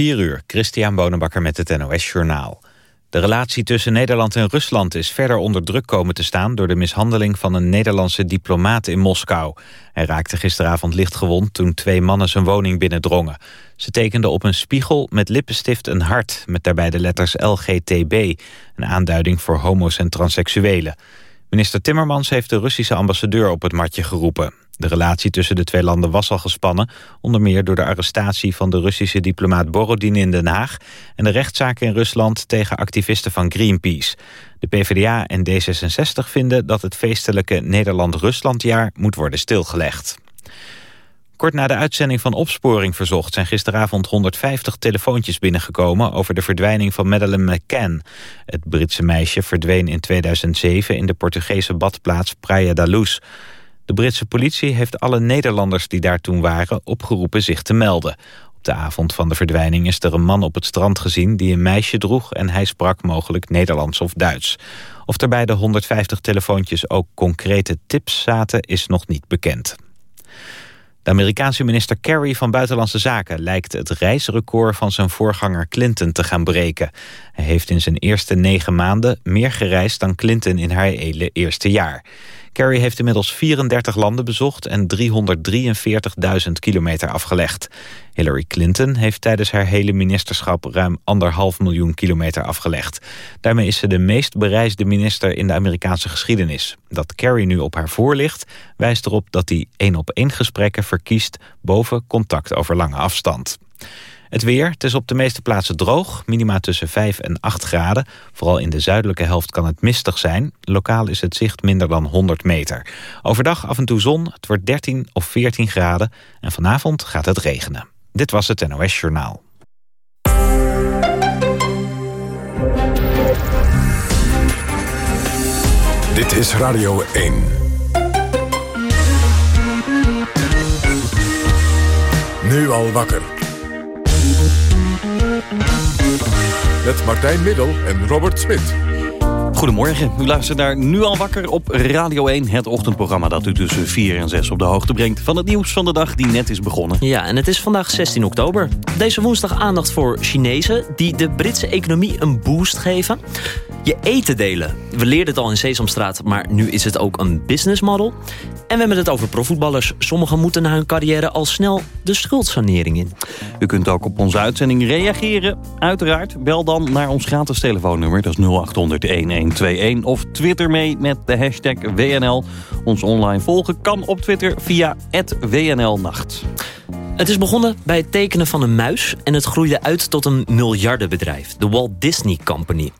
4 uur, Christian Bonenbakker met het NOS Journaal. De relatie tussen Nederland en Rusland is verder onder druk komen te staan... door de mishandeling van een Nederlandse diplomaat in Moskou. Hij raakte gisteravond lichtgewond toen twee mannen zijn woning binnendrongen. Ze tekenden op een spiegel met lippenstift een hart... met daarbij de letters LGTB, een aanduiding voor homo's en transseksuelen. Minister Timmermans heeft de Russische ambassadeur op het matje geroepen. De relatie tussen de twee landen was al gespannen... onder meer door de arrestatie van de Russische diplomaat Borodin in Den Haag... en de rechtszaak in Rusland tegen activisten van Greenpeace. De PvdA en D66 vinden dat het feestelijke Nederland-Ruslandjaar moet worden stilgelegd. Kort na de uitzending van Opsporing Verzocht... zijn gisteravond 150 telefoontjes binnengekomen... over de verdwijning van Madeleine McCann. Het Britse meisje verdween in 2007 in de Portugese badplaats Praia da Luz. De Britse politie heeft alle Nederlanders die daar toen waren... opgeroepen zich te melden. Op de avond van de verdwijning is er een man op het strand gezien... die een meisje droeg en hij sprak mogelijk Nederlands of Duits. Of er bij de 150 telefoontjes ook concrete tips zaten... is nog niet bekend. De Amerikaanse minister Kerry van Buitenlandse Zaken lijkt het reisrecord van zijn voorganger Clinton te gaan breken. Hij heeft in zijn eerste negen maanden meer gereisd dan Clinton in haar hele eerste jaar. Kerry heeft inmiddels 34 landen bezocht en 343.000 kilometer afgelegd. Hillary Clinton heeft tijdens haar hele ministerschap ruim anderhalf miljoen kilometer afgelegd. Daarmee is ze de meest bereisde minister in de Amerikaanse geschiedenis. Dat Kerry nu op haar voor ligt, wijst erop dat hij één op één gesprekken verkiest boven contact over lange afstand. Het weer, het is op de meeste plaatsen droog. Minima tussen 5 en 8 graden. Vooral in de zuidelijke helft kan het mistig zijn. Lokaal is het zicht minder dan 100 meter. Overdag af en toe zon, het wordt 13 of 14 graden. En vanavond gaat het regenen. Dit was het NOS Journaal. Dit is Radio 1. Nu al wakker. Met Martijn Middel en Robert Smit. Goedemorgen, u luistert naar Nu al wakker op Radio 1. Het ochtendprogramma dat u tussen 4 en 6 op de hoogte brengt... van het nieuws van de dag die net is begonnen. Ja, en het is vandaag 16 oktober. Deze woensdag aandacht voor Chinezen... die de Britse economie een boost geven. Je eten delen. We leerden het al in Sesamstraat, maar nu is het ook een business model. En we hebben het over profvoetballers. Sommigen moeten na hun carrière al snel de schuldsanering in. U kunt ook op onze uitzending reageren. Uiteraard, bel dan naar ons gratis telefoonnummer. Dat is 0800-1121. Of twitter mee met de hashtag WNL. Ons online volgen kan op Twitter via WNLnacht. Het is begonnen bij het tekenen van een muis... en het groeide uit tot een miljardenbedrijf. De Walt Disney Company.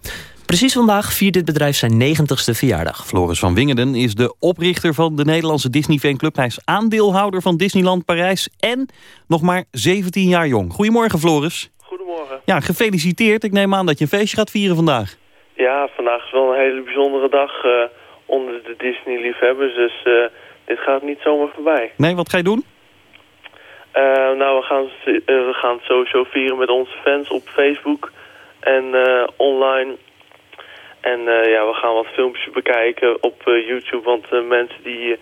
Precies vandaag viert dit bedrijf zijn 90ste verjaardag. Floris van Wingerden is de oprichter van de Nederlandse Disney fanclub. Hij is aandeelhouder van Disneyland Parijs en nog maar 17 jaar jong. Goedemorgen Floris. Goedemorgen. Ja, gefeliciteerd. Ik neem aan dat je een feestje gaat vieren vandaag. Ja, vandaag is wel een hele bijzondere dag uh, onder de Disney-liefhebbers. Dus uh, dit gaat niet zomaar voorbij. Nee, wat ga je doen? Uh, nou, we gaan, we gaan het sowieso vieren met onze fans op Facebook en online. En ja, we gaan wat filmpjes bekijken op YouTube, want mensen die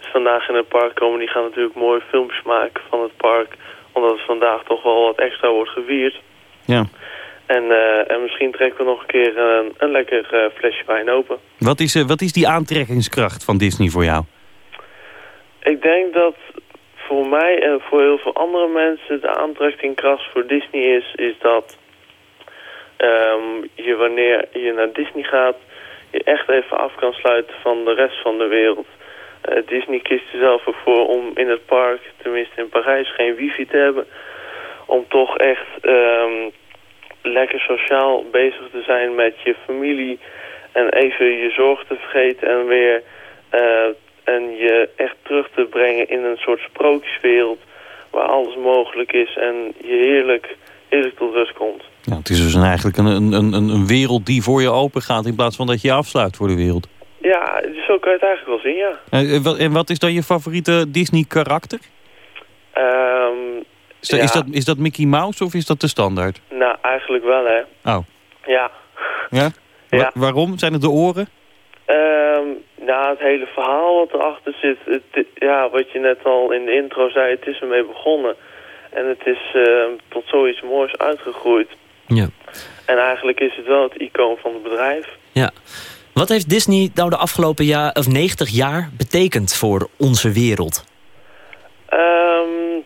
vandaag in het park komen, die gaan natuurlijk mooie filmpjes maken van het park. Omdat het vandaag toch wel wat extra wordt gevierd. Ja. En, en misschien trekken we nog een keer een, een lekker flesje wijn open. Wat is, wat is die aantrekkingskracht van Disney voor jou? Ik denk dat voor mij en voor heel veel andere mensen de aantrekkingskracht voor Disney is, is dat um, je wanneer je naar Disney gaat, je echt even af kan sluiten van de rest van de wereld. Disney kiest er zelf voor om in het park, tenminste in Parijs, geen wifi te hebben. Om toch echt um, lekker sociaal bezig te zijn met je familie. En even je zorg te vergeten en weer uh, en je echt terug te brengen in een soort sprookjeswereld. Waar alles mogelijk is en je heerlijk, heerlijk tot rust komt. Ja, het is dus een, eigenlijk een, een, een, een wereld die voor je open gaat... in plaats van dat je je afsluit voor de wereld. Ja, zo kan je het eigenlijk wel zien, ja. En, en wat is dan je favoriete Disney-karakter? Um, is, dat, ja. is, dat, is dat Mickey Mouse of is dat de standaard? Nou, eigenlijk wel, hè. Oh. Ja. Ja? Ja. Wa waarom? Zijn het de oren? Um, nou, het hele verhaal wat erachter zit... Het, ja, wat je net al in de intro zei, het is ermee begonnen... En het is uh, tot zoiets moois uitgegroeid. Ja. En eigenlijk is het wel het icoon van het bedrijf. Ja. Wat heeft Disney nou de afgelopen jaar, of 90 jaar betekend voor onze wereld? Um,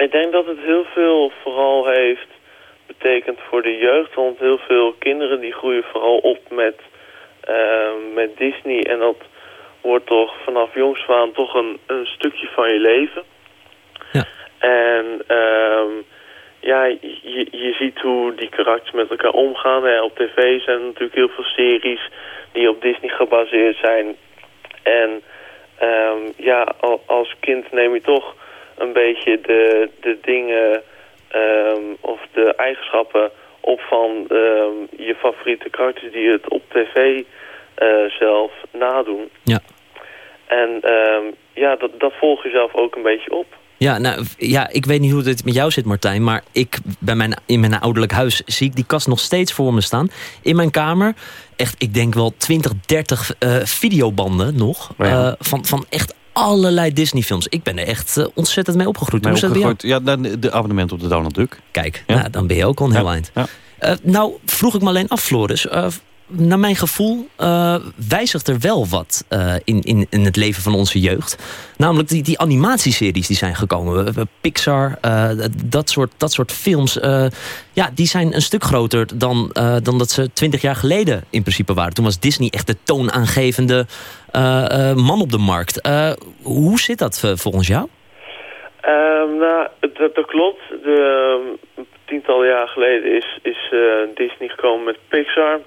ik denk dat het heel veel vooral heeft betekend voor de jeugd. Want heel veel kinderen die groeien vooral op met, uh, met Disney. En dat wordt toch vanaf jongs aan toch een, een stukje van je leven. Ja. En um, ja, je, je ziet hoe die karakters met elkaar omgaan. Hè. Op tv zijn er natuurlijk heel veel series die op Disney gebaseerd zijn. En um, ja, als kind neem je toch een beetje de, de dingen um, of de eigenschappen op van um, je favoriete karakters die het op tv uh, zelf nadoen. Ja. En ja, dat, dat volg je zelf ook een beetje op. Ja, nou, ja, ik weet niet hoe het met jou zit, Martijn. Maar ik, bij mijn, in mijn ouderlijk huis zie ik die kast nog steeds voor me staan. In mijn kamer, echt, ik denk wel 20, 30 uh, videobanden nog. Ja. Uh, van, van echt allerlei Disney-films. Ik ben er echt uh, ontzettend mee opgegroeid. Mee opgegroeid. Ja, de, de abonnement op de Donald Duck. Kijk, Ja. nou, dan ben je ook al een heel Ja. eind. Ja. Uh, nou, vroeg ik me alleen af, Floris. Uh, naar mijn gevoel uh, wijzigt er wel wat uh, in, in, in het leven van onze jeugd. Namelijk die, die animatieseries die zijn gekomen. Uh, Pixar, dat, soort, dat soort films. Ja, die zijn een stuk groter dan, dan dat ze twintig jaar geleden in principe waren. Toen was Disney echt de toonaangevende man op de markt. Hoe zit dat volgens jou? Um, nou, dat, klopt. De, um, tientallen jaar geleden is, is Disney gekomen met Pixar.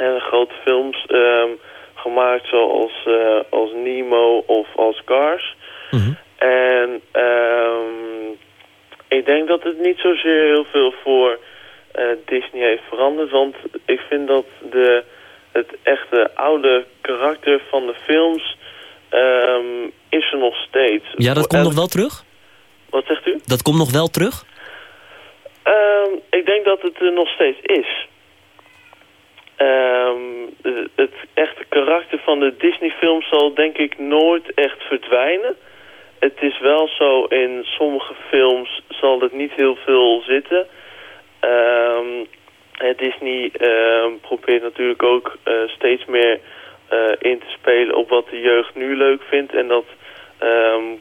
En grote films um, gemaakt zoals uh, als Nemo of als Cars. Mm -hmm. En um, ik denk dat het niet zozeer heel veel voor uh, Disney heeft veranderd. Want ik vind dat de, het echte oude karakter van de films um, is er nog steeds. Ja, dat komt nog wel terug? Wat zegt u? Dat komt nog wel terug? Um, ik denk dat het er nog steeds is. Um, het echte karakter van de Disney-film zal denk ik nooit echt verdwijnen. Het is wel zo, in sommige films zal het niet heel veel zitten. Um, Disney probeert natuurlijk ook uh, steeds meer uh, in te spelen op wat de jeugd nu leuk vindt. En dat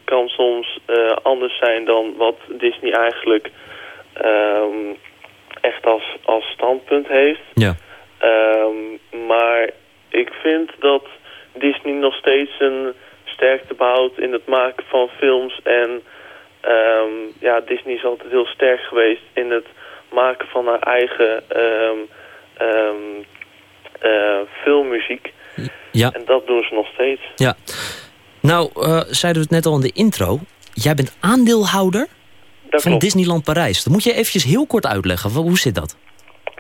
kan soms uh, anders zijn dan wat Disney eigenlijk echt als, als standpunt heeft. Ja. Um, maar ik vind dat Disney nog steeds een sterkte behoudt in het maken van films. En um, ja, Disney is altijd heel sterk geweest in het maken van haar eigen um, uh, filmmuziek. Ja. En dat doen ze nog steeds. Ja. Nou, uh, zeiden we het net al in de intro. Jij bent aandeelhouder dat van klopt. Disneyland Parijs. Dat moet je eventjes heel kort uitleggen. Hoe zit dat?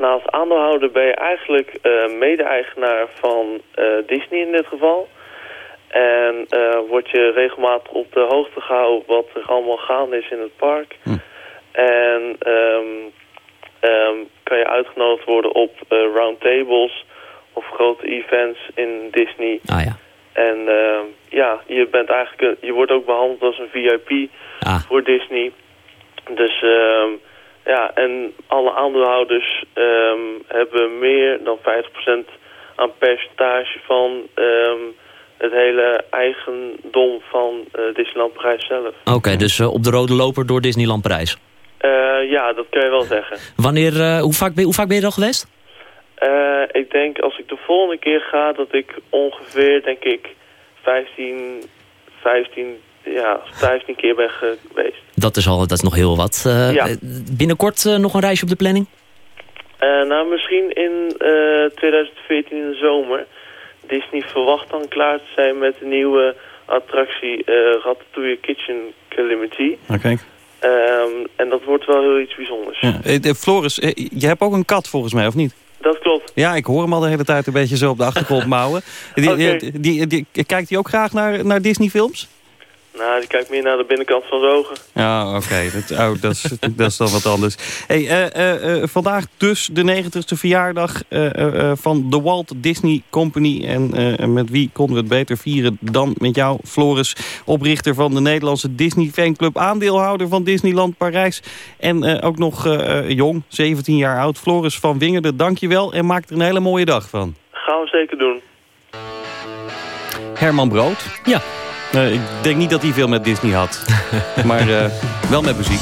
Als aandeelhouder ben je eigenlijk uh, mede-eigenaar van uh, Disney in dit geval. En uh, word je regelmatig op de hoogte gehouden wat er allemaal gaande is in het park. Hm. En um, um, kan je uitgenodigd worden op roundtables of grote events in Disney. Ah ja. En ja, je, bent eigenlijk, je wordt ook behandeld als een VIP ah. voor Disney. Dus... ja, en alle aandeelhouders um, hebben meer dan 50% aan percentage van um, het hele eigendom van uh, Disneyland Parijs zelf. Oké, okay, dus uh, op de rode loper door Disneyland Parijs? Uh, ja, dat kan je wel zeggen. Wanneer, hoe, vaak ben, hoe vaak ben je er al geweest? ik denk als ik de volgende keer ga dat ik ongeveer, denk ik, 15, 15 ja, 15 keer ben geweest. Dat is, al, dat is nog heel wat. Uh, ja. Binnenkort uh, nog een reisje op de planning? Uh, nou, misschien in 2014 in de zomer. Disney verwacht dan klaar te zijn met de nieuwe attractie Ratatouille Kitchen Calamity. Oké. Okay. Um, en dat wordt wel heel iets bijzonders. Ja. Floris, je hebt ook een kat volgens mij, of niet? Dat klopt. Ja, ik hoor hem al de hele tijd een beetje zo op de achtergrond mouwen. Die, okay. die, die, kijkt hij ook graag naar, naar Disney films? Nou, die kijkt meer naar de binnenkant van zijn ogen. Ja, oké. Dat, oh, dat, is, dat is dan wat anders. Hey, eh, eh, eh, vandaag dus de 90ste verjaardag eh, eh, van de Walt Disney Company. En eh, met wie konden we het beter vieren dan met jou, Floris. Oprichter van de Nederlandse Disney Fanclub. Aandeelhouder van Disneyland Parijs. En eh, ook nog eh, jong, 17 jaar oud. Floris van Wingerden, dank je wel. En maak er een hele mooie dag van. Gaan we zeker doen. Herman Brood. Ja. Eh, ik denk niet dat hij veel met Disney had. maar eh, wel met muziek.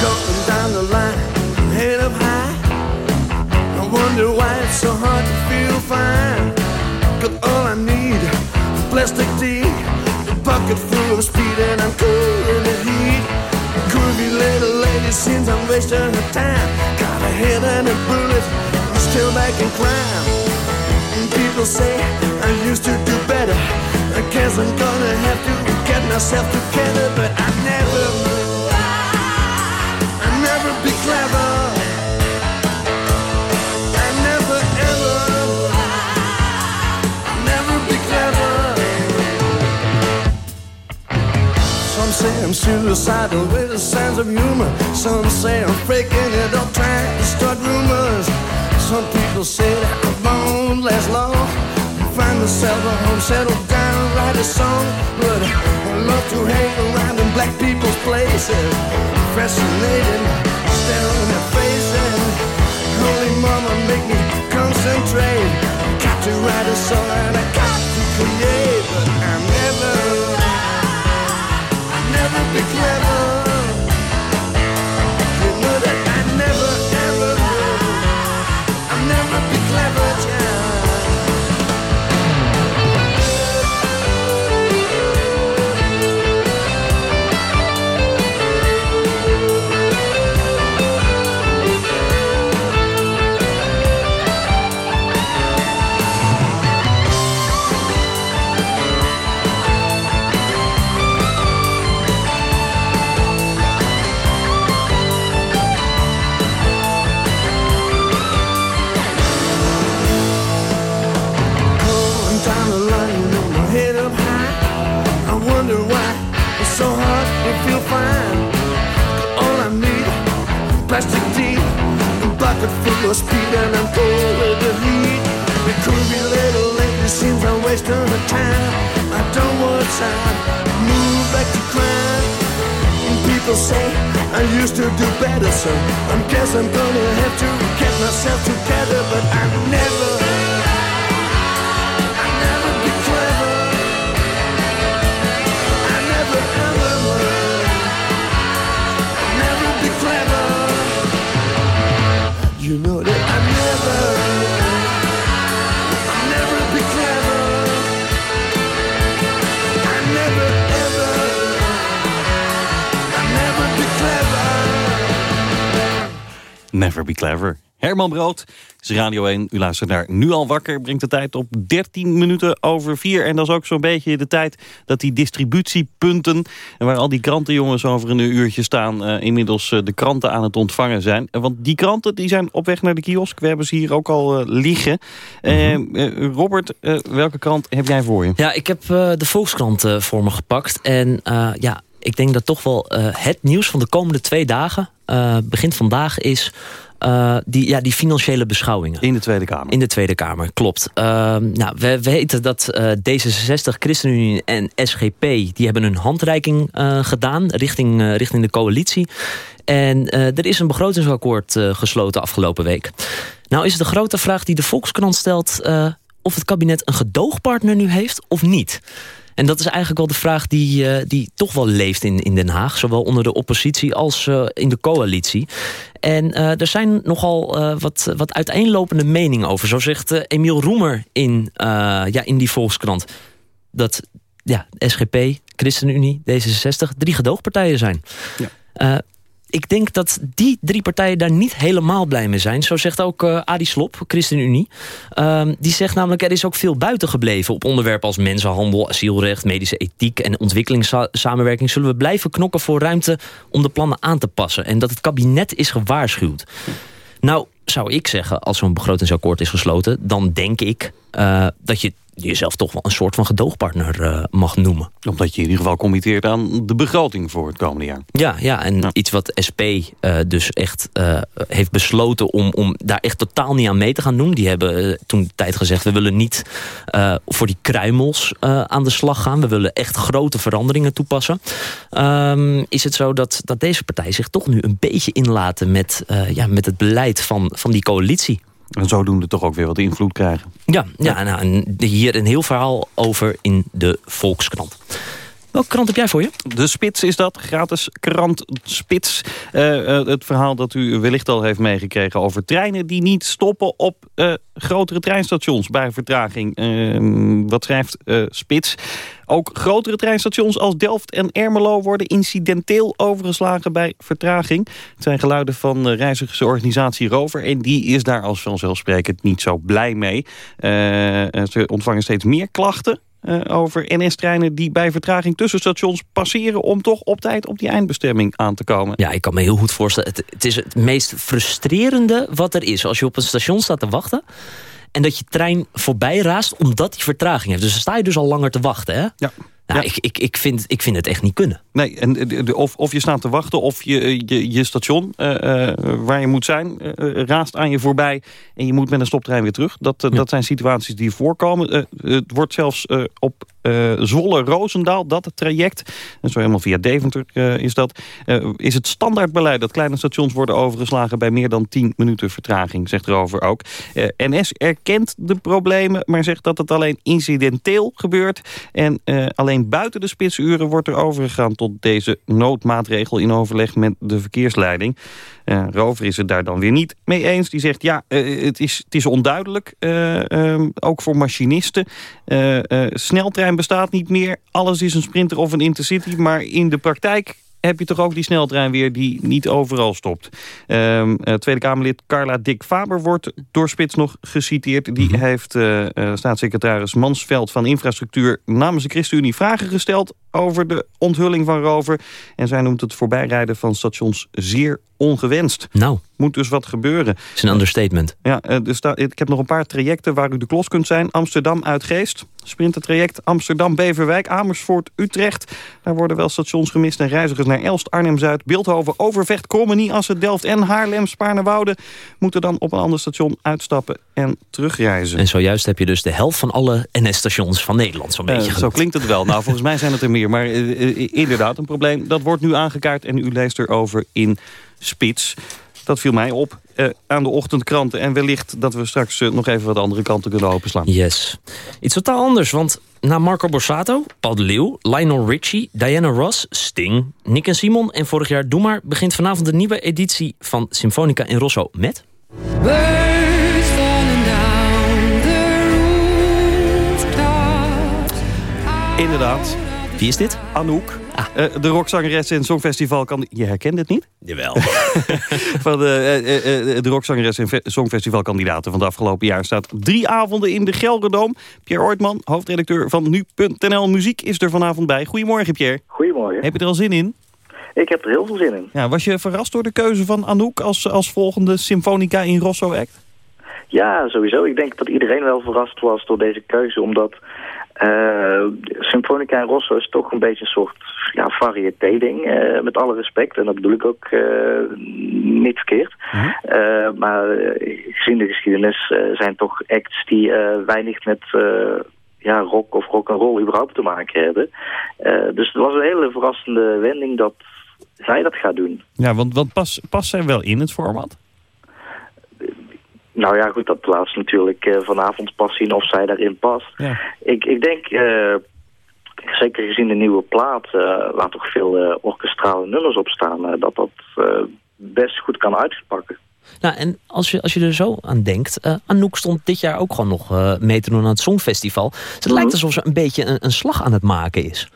Going down the line, head up high. I wonder why it's so hard to feel fine. Cause all I need is plastic tea, a bucket full of speed, and I'm cool in the heat. Curvy little lady seems I'm wasting her time. Got a head and a bullet, Back in crime. And people say I used to do better. I guess I'm gonna have to get myself together, but I never. I never be clever. I never ever, never be clever. Some say I'm suicidal with a sense of humor. Some say I'm faking it up, trying to start rumors. Some people say that I won't last long. Find myself a home, settle down, write a song. But I love to hang around in black people's places. Fascinated, staring at faces. Holy mama, make me concentrate. Got to write a song and I got to create. Time, move back to crime. And people say I used to do better, so I guess I'm gonna have to get myself together, but I never. Never be clever. Herman Brood is Radio 1. U luistert naar Nu al wakker. Brengt de tijd op 13 minuten over 4. En dat is ook zo'n beetje de tijd dat die distributiepunten... en waar al die krantenjongens over een uurtje staan... eh, inmiddels eh, de kranten aan het ontvangen zijn. Eh, Want die kranten die zijn op weg naar de kiosk. We hebben ze hier ook al liggen. Eh, Robert, welke krant heb jij voor je? Ja, ik heb de Volkskrant voor me gepakt. En ja, ik denk dat toch wel het nieuws van de komende twee dagen... eh, begint vandaag is eh, die, ja, die financiële beschouwingen. In de Tweede Kamer. In de Tweede Kamer, klopt. Ehm, nou, we weten dat eh, D66, ChristenUnie en SGP... die hebben een handreiking gedaan richting, richting de coalitie. En er is een begrotingsakkoord gesloten afgelopen week. Nou is het de grote vraag die de Volkskrant stelt... of het kabinet een gedoogpartner nu heeft of niet. En dat is eigenlijk wel de vraag die, eh, die toch wel leeft in, in Den Haag. Zowel onder de oppositie als eh, in de coalitie. En eh, er zijn nogal wat, wat uiteenlopende meningen over. Zo zegt Emiel Roemer in, ja, in die Volkskrant... dat ja, SGP, ChristenUnie, D66 drie gedoogpartijen zijn. Ja. Eh, ik denk dat die drie partijen daar niet helemaal blij mee zijn. Zo zegt ook eh Adi Slop, ChristenUnie. Ehm, die zegt namelijk, er is ook veel buiten gebleven... op onderwerpen als mensenhandel, asielrecht, medische ethiek... en ontwikkelingssamenwerking zullen we blijven knokken voor ruimte... om de plannen aan te passen. En dat het kabinet is gewaarschuwd. Nou, zou ik zeggen, als zo'n begrotingsakkoord is gesloten... dan denk ik uh, dat je jezelf toch wel een soort van gedoogpartner uh, mag noemen. Omdat je in ieder geval committeert aan de begroting voor het komende jaar. Ja, ja en ja. iets wat SP uh, dus echt uh, heeft besloten om, om daar echt totaal niet aan mee te gaan doen. Die hebben toen de tijd gezegd, we willen niet voor die kruimels aan de slag gaan. We willen echt grote veranderingen toepassen. Um, is het zo dat, dat deze partij zich toch nu een beetje inlaten met, ja, met het beleid van, van die coalitie? En zodoende toch ook weer wat invloed krijgen. Ja, ja nou, hier een heel verhaal over in de Volkskrant. Welke krant heb jij voor je? De Spits is dat, gratis krant Spits. Uh, uh, het verhaal dat u wellicht al heeft meegekregen over treinen... die niet stoppen op uh, grotere treinstations bij vertraging. Ehm, wat schrijft Spits? Ook grotere treinstations als Delft en Ermelo... worden incidenteel overgeslagen bij vertraging. Het zijn geluiden van reizigersorganisatie Rover... en die is daar als vanzelfsprekend niet zo blij mee. ze ontvangen steeds meer klachten uh, over NS-treinen die bij vertraging tussen stations passeren... om toch op tijd op die eindbestemming aan te komen. Ja, ik kan me heel goed voorstellen. Het, het is het meest frustrerende wat er is. Als je op een station staat te wachten... en dat je trein voorbij raast omdat die vertraging heeft. Dus dan sta je dus al langer te wachten, hè? Ja. Nou, ja. ik, ik, ik, vind, ik vind het echt niet kunnen. Nee, en of, of je staat te wachten of je, je, je station uh, uh, waar je moet zijn... Uh, raast aan je voorbij en je moet met een stoptrein weer terug. Dat, ja. dat zijn situaties die voorkomen. het wordt zelfs op Zwolle-Roosendaal, dat traject... en zo helemaal via Deventer is dat... is het standaardbeleid dat kleine stations worden overgeslagen... bij meer dan 10 minuten vertraging, zegt erover ook. NS erkent de problemen, maar zegt dat het alleen incidenteel gebeurt... en Alleen buiten de spitsuren wordt er overgegaan tot deze noodmaatregel in overleg met de verkeersleiding. Uh, Rover is het daar dan weer niet mee eens. Die zegt, ja, uh, het, is, het is onduidelijk, uh, ook voor machinisten. sneltrein bestaat niet meer, alles is een sprinter of een intercity... maar in de praktijk heb je toch ook die sneltrein weer die niet overal stopt. Um, Tweede Kamerlid Carla Dick Faber wordt door Spits nog geciteerd. Die -hmm. heeft uh, staatssecretaris Mansveld van Infrastructuur namens de ChristenUnie vragen gesteld over de onthulling van Rover. En zij noemt het voorbijrijden van stations zeer ongewenst. Nou. Moet dus wat gebeuren. Dat is een understatement. Ja, dus ik heb nog een paar trajecten waar u de klos kunt zijn. Amsterdam uit Geest, sprintertraject Amsterdam, Beverwijk, Amersfoort, Utrecht. Daar worden wel stations gemist en reizigers naar Elst, Arnhem-Zuid, Beeldhoven, Overvecht, Krommenie, Assen, Delft en Haarlem, Spaarnewoude moeten dan op een ander station uitstappen en terugreizen. En zojuist heb je dus de helft van alle NS-stations van Nederland zo'n beetje uh, Zo klinkt het wel. Nou, volgens mij zijn het er meer. Maar uh, uh, inderdaad, een probleem. Dat wordt nu aangekaart en u leest erover in Spits. Dat viel mij op uh, aan de ochtendkranten. En wellicht dat we straks uh, nog even wat andere kanten kunnen openslaan. Yes. Iets totaal anders, want na Marco Borsato, Paul de Leeuw, Lionel Richie, Diana Ross, Sting, Nick en Simon... en vorig jaar Doe Maar begint vanavond een nieuwe editie van Symfonica in Rosso met... Inderdaad. Wie is dit? Anouk. Ah. Uh, de rockzangeres in Songfestival kan... Je herkent het niet? Jawel. van de, uh, uh, de rockzangeres en Songfestivalkandidaten van het afgelopen jaar... staat drie avonden in de Gelderdoom. Pierre Oortman, hoofdredacteur van Nu.nl Muziek, is er vanavond bij. Goedemorgen, Pierre. Goedemorgen. Heb je er al zin in? Ik heb er heel veel zin in. Ja, was je verrast door de keuze van Anouk als, als volgende Symfonica in Rosso Act? Ja, sowieso. Ik denk dat iedereen wel verrast was door deze keuze, omdat... Uh, Symfonica en Rosso is toch een beetje een soort ja, variété-ding, uh, met alle respect. En dat bedoel ik ook uh, niet verkeerd. -huh. maar gezien de geschiedenis zijn toch acts die weinig met ja, rock of rock and roll überhaupt te maken hebben. dus het was een hele verrassende wending dat zij dat gaat doen. Ja, want, want pas, past zij wel in het format? Nou ja, goed, dat laatst natuurlijk uh, vanavond pas zien of zij daarin past. Ja. Ik, ik denk, uh, zeker gezien de nieuwe plaat, uh, waar toch veel orkestrale nummers op staan, dat dat best goed kan uitpakken. Nou, en als je, als je er zo aan denkt, Anouk stond dit jaar ook gewoon nog mee te doen aan het Songfestival. Dus het mm -hmm. lijkt alsof ze een beetje een, een, slag aan het maken is.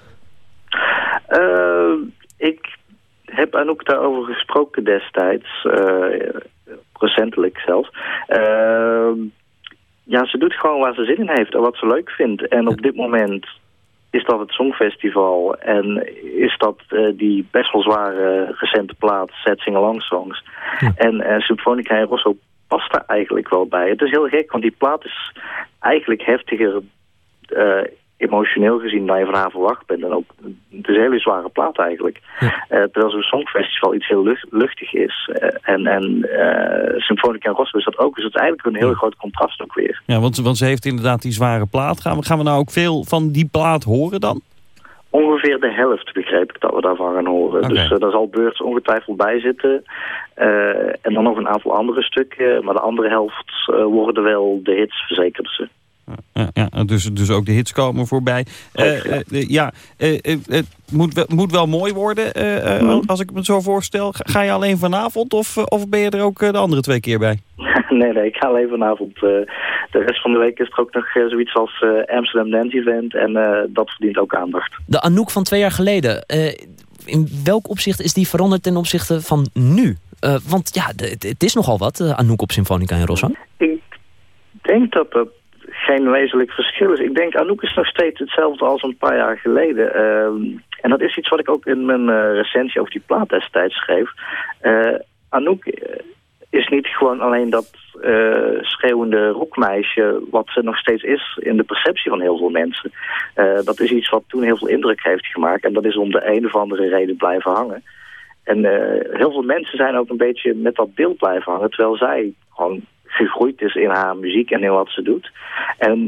ik heb Anouk daarover gesproken destijds recentelijk zelfs. Uh, ja, ze doet gewoon waar ze zin in heeft en wat ze leuk vindt. En op dit moment is dat het Songfestival en is dat uh, die best wel zware recente plaat Set Sing Along Songs. Ja. En uh, Symfonica en Rosso past daar eigenlijk wel bij. Het is heel gek, want die plaat is eigenlijk heftiger uh, emotioneel gezien dan je van haar verwacht bent. En ook, het is een hele zware plaat eigenlijk. Uh, terwijl zo'n songfestival iets heel lucht, luchtig is. Uh, en en uh, Symfonica Rosso is dat ook. Dus dat is eigenlijk een heel groot contrast ook weer. Ja, want, want ze heeft inderdaad die zware plaat. Gaan we, gaan we nou ook veel van die plaat horen dan? Ongeveer de helft begreep ik dat we daarvan gaan horen. Okay. Dus daar zal Beurts ongetwijfeld bij zitten. En dan nog een aantal andere stukken. Maar de andere helft worden wel de hits, verzekerd ze. Ja, ja, dus, dus ook de hits komen voorbij. ja, het moet, moet wel mooi worden, als ik me zo voorstel. Ga je alleen vanavond of, of ben je er ook de andere twee keer bij? nee, nee, ik ga alleen vanavond. Uh, de rest van de week is er ook nog uh, zoiets als uh, Amsterdam Dance Event. En dat verdient ook aandacht. De Anouk van twee jaar geleden. in welk opzicht is die veranderd ten opzichte van nu? want ja, het is nogal wat, Anouk op Symfonica in Rosso. Ik denk dat dat geen wezenlijk verschil is. Ik denk Anouk is nog steeds hetzelfde als een paar jaar geleden. en dat is iets wat ik ook in mijn recensie over die plaat destijds schreef. Anouk is niet gewoon alleen dat uh, schreeuwende rockmeisje... wat ze nog steeds is in de perceptie van heel veel mensen. Dat is iets wat toen heel veel indruk heeft gemaakt. En dat is om de een of andere reden blijven hangen. En heel veel mensen zijn ook een beetje met dat beeld blijven hangen... terwijl zij gewoon gegroeid is in haar muziek en in wat ze doet. En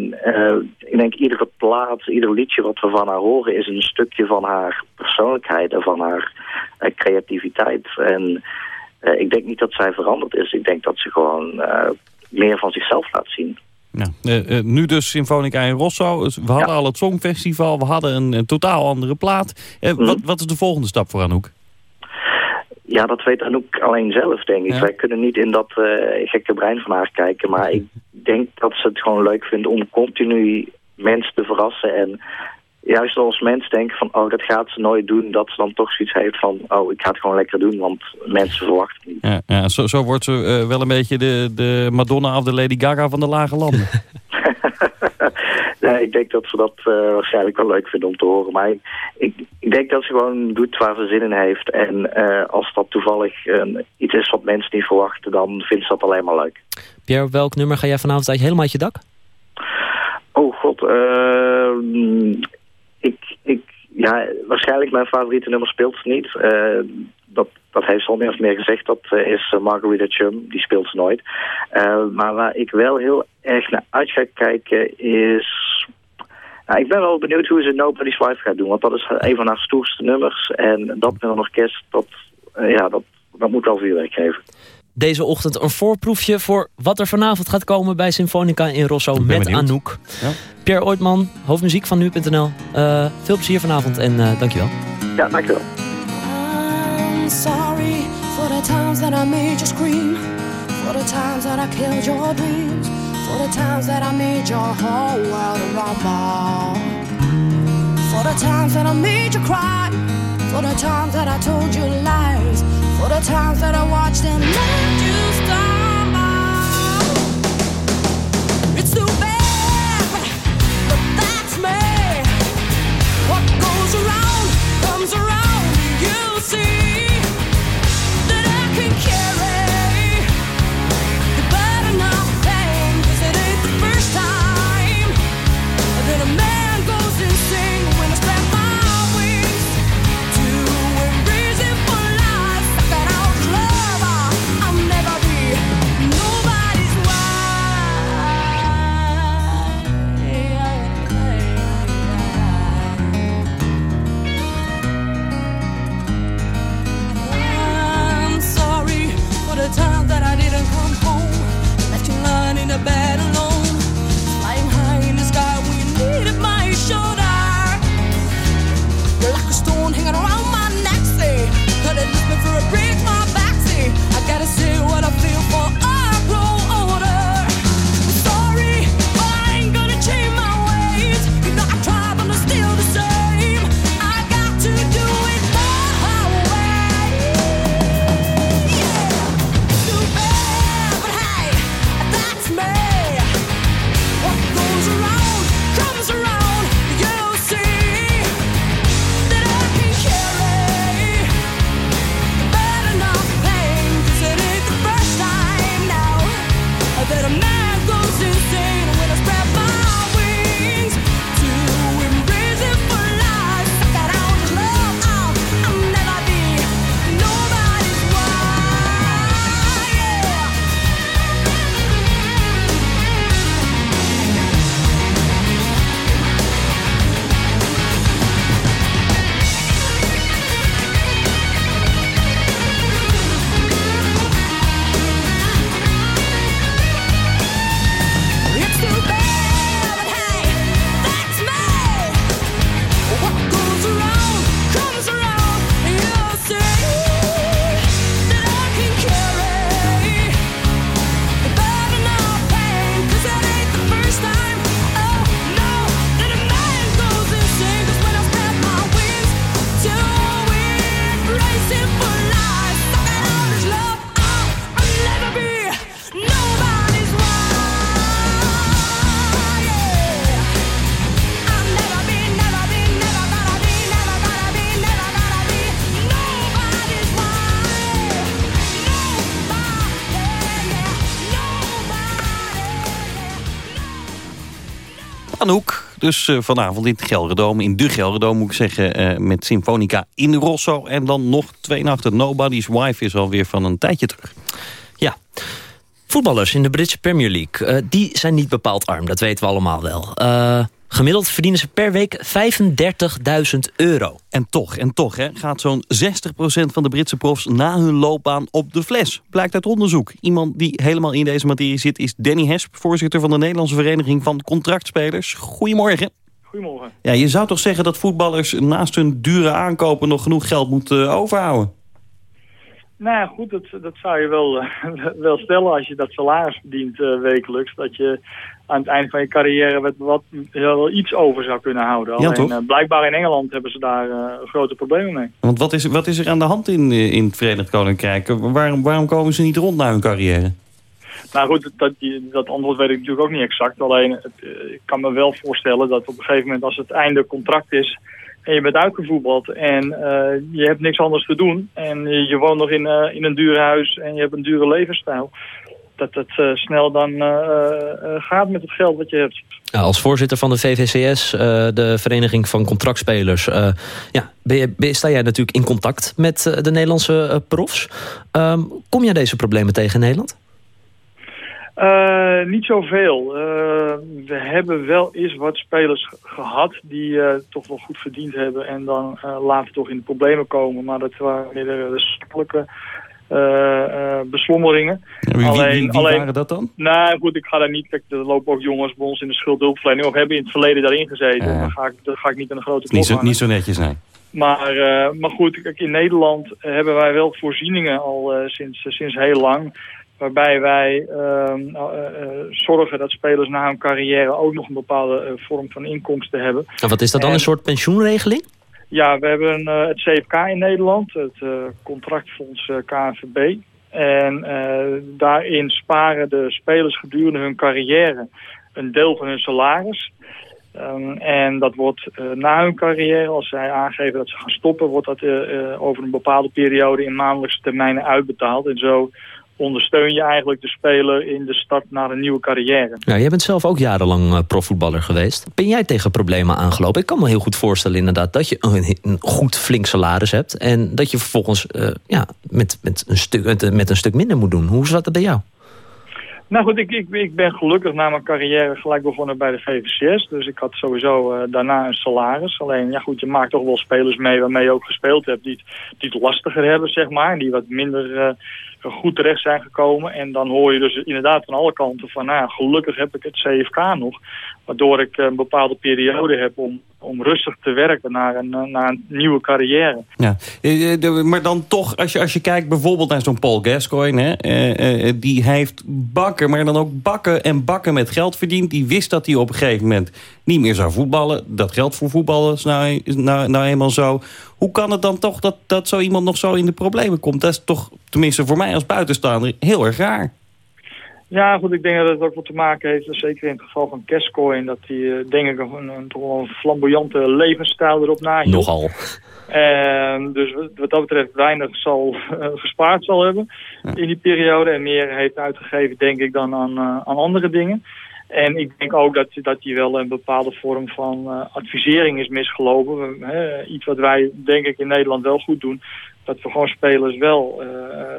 ik denk iedere plaat, ieder liedje wat we van haar horen... is een stukje van haar persoonlijkheid en van haar creativiteit... En uh, ik denk niet dat zij veranderd is. Ik denk dat ze gewoon meer van zichzelf laat zien. Ja, nu dus Symfonica in Rosso. We hadden ja. al het Songfestival. We hadden een, een totaal andere plaat. Mm wat, wat is de volgende stap voor Anouk? Ja, dat weet Anouk alleen zelf, denk ik. Ja. Wij kunnen niet in dat gekke brein van haar kijken. Maar ik denk dat ze het gewoon leuk vindt om continu mensen te verrassen... en juist als mensen denken van, oh, dat gaat ze nooit doen, dat ze dan toch zoiets heeft van, oh, ik ga het gewoon lekker doen, want mensen verwachten het niet. Ja, ja zo, zo wordt ze uh, wel een beetje de, de Madonna of de Lady Gaga van de lage landen. nee, ik denk dat ze dat uh, waarschijnlijk wel leuk vinden om te horen. Maar ik, ik, denk dat ze gewoon doet waar ze zin in heeft. En uh, als dat toevallig iets is wat mensen niet verwachten, dan vindt ze dat alleen maar leuk. Pierre, welk nummer ga jij vanavond uit helemaal uit je dak? Oh god, uh, ik, ik, ja, waarschijnlijk mijn favoriete nummer speelt ze niet. Dat, dat heeft ze al meer of meer gezegd. Dat uh, is uh, Margarita Chum. Die speelt ze nooit. maar waar ik wel heel erg naar uit ga kijken is... Nou, ik ben wel benieuwd hoe ze Nobody's Wife gaat doen. Want dat is een van haar stoerste nummers. En dat met een orkest, dat, ja, dat, dat moet wel vuurwerk geven deze ochtend een voorproefje voor wat er vanavond gaat komen bij Symfonica in Rosso met benieuwd. Anouk. Ja. Pierre Ooitman, hoofdmuziek van nu.nl. Uh, veel plezier vanavond en uh, dankjewel. Ja, dankjewel. Sorry for the times that I made you scream. For the times that I killed your dreams. For the times that I made your whole world rumble. For the times that I made you cry. For the times that I told you lies. For the times that I watched and let you stumble. Battle. Dus uh, vanavond in het Gelredome, in de Gelredome moet ik zeggen, uh, met Symfonica in Rosso. En dan nog twee nachten. Nobody's Wife is alweer van een tijdje terug. Ja. Voetballers in de Britse Premier League, uh, die zijn niet bepaald arm. Dat weten we allemaal wel. Gemiddeld verdienen ze per week 35.000 euro. En toch, en toch hè, gaat zo'n 60% van de Britse profs na hun loopbaan op de fles. Blijkt uit onderzoek. Iemand die helemaal in deze materie zit is Danny Hesp... voorzitter van de Nederlandse Vereniging van Contractspelers. Goedemorgen. Goedemorgen. Ja, je zou toch zeggen dat voetballers naast hun dure aankopen... nog genoeg geld moeten overhouden? Nou ja, goed, dat, dat zou je wel, wel stellen als je dat salaris verdient uh, wekelijks. Dat je aan het eind van je carrière wat, wat wel iets over zou kunnen houden. Ja, Alleen, uh, blijkbaar in Engeland hebben ze daar uh, grote problemen mee. Want wat is, wat is er aan de hand in, in het Verenigd Koninkrijk? Waarom, waarom komen ze niet rond naar hun carrière? Nou goed, dat, dat antwoord weet ik natuurlijk ook niet exact. Alleen, het, ik kan me wel voorstellen dat op een gegeven moment als het einde contract is en je bent uitgevoetbald en uh, je hebt niks anders te doen en je, je woont nog in, in een duur huis en je hebt een dure levensstijl, dat het uh, snel dan gaat met het geld wat je hebt. als voorzitter van de VVCS, de Vereniging van Contractspelers, ja, ben je, ben, sta jij natuurlijk in contact met de Nederlandse profs. Um, kom jij deze problemen tegen in Nederland? Uh, niet zoveel. Uh, we hebben wel eens wat spelers gehad die uh, toch wel goed verdiend hebben en dan later toch in de problemen komen. Maar dat waren meer de schrikkelijke beslommeringen. Ja, wie, alleen, wie, wie alleen, waren dat dan? Nou goed, ik ga daar niet. Kijk, er lopen ook jongens bij ons in de schuldhulpverlening of hebben in het verleden daarin gezeten. Dan ga ik, dan ga ik niet aan de grote niet zo, niet zo netjes, nee. Maar, maar goed, kijk, in Nederland hebben wij wel voorzieningen al sinds, sinds heel lang waarbij wij uh, uh, zorgen dat spelers na hun carrière ook nog een bepaalde uh, vorm van inkomsten hebben. En wat is dat dan, en, een soort pensioenregeling? Ja, we hebben het CFK in Nederland, het contractfonds KNVB. En daarin sparen de spelers gedurende hun carrière een deel van hun salaris. Um, en dat wordt na hun carrière, als zij aangeven dat ze gaan stoppen, wordt dat over een bepaalde periode in maandelijkse termijnen uitbetaald. En zo ondersteun je eigenlijk de speler in de start naar een nieuwe carrière. Ja, jij bent zelf ook jarenlang uh, profvoetballer geweest. Ben jij tegen problemen aangelopen? Ik kan me heel goed voorstellen inderdaad dat je een, goed flink salaris hebt... en dat je vervolgens uh, ja, met, met, een stuk, met een stuk minder moet doen. Hoe zat dat bij jou? Nou goed, ik, ik, ik ben gelukkig na mijn carrière gelijk begonnen bij de VVCS. Dus ik had sowieso uh, daarna een salaris. Alleen, ja goed, je maakt toch wel spelers mee waarmee je ook gespeeld hebt... die het, die het lastiger hebben, zeg maar. Die wat minder... Uh, goed terecht zijn gekomen. En dan hoor je dus inderdaad van alle kanten van, nou gelukkig heb ik het CFK nog. Waardoor ik een bepaalde periode heb om, om rustig te werken naar een, naar een nieuwe carrière. Ja, maar dan toch, als je, als je kijkt bijvoorbeeld naar zo'n Paul Gascoigne... Eh, eh, die heeft bakken, maar dan ook bakken en bakken met geld verdiend. Die wist dat hij op een gegeven moment niet meer zou voetballen. Dat geldt voor voetballen is nou, nou, nou eenmaal zo. Hoe kan het dan toch dat, dat zo iemand nog zo in de problemen komt? Dat is toch, tenminste voor mij als buitenstaander, heel erg raar. Ja, goed, ik denk dat het ook wat te maken heeft, zeker in het geval van Gascoigne, dat hij, denk ik, een, een, een flamboyante levensstijl erop na Nogal. En dus wat dat betreft weinig zal, uh, gespaard zal hebben in die periode en meer heeft uitgegeven, denk ik, dan aan, uh, aan andere dingen. En ik denk ook dat, dat hij wel een bepaalde vorm van uh, advisering is misgelopen. Hè, iets wat wij, denk ik, in Nederland wel goed doen. Dat we gewoon spelers wel uh,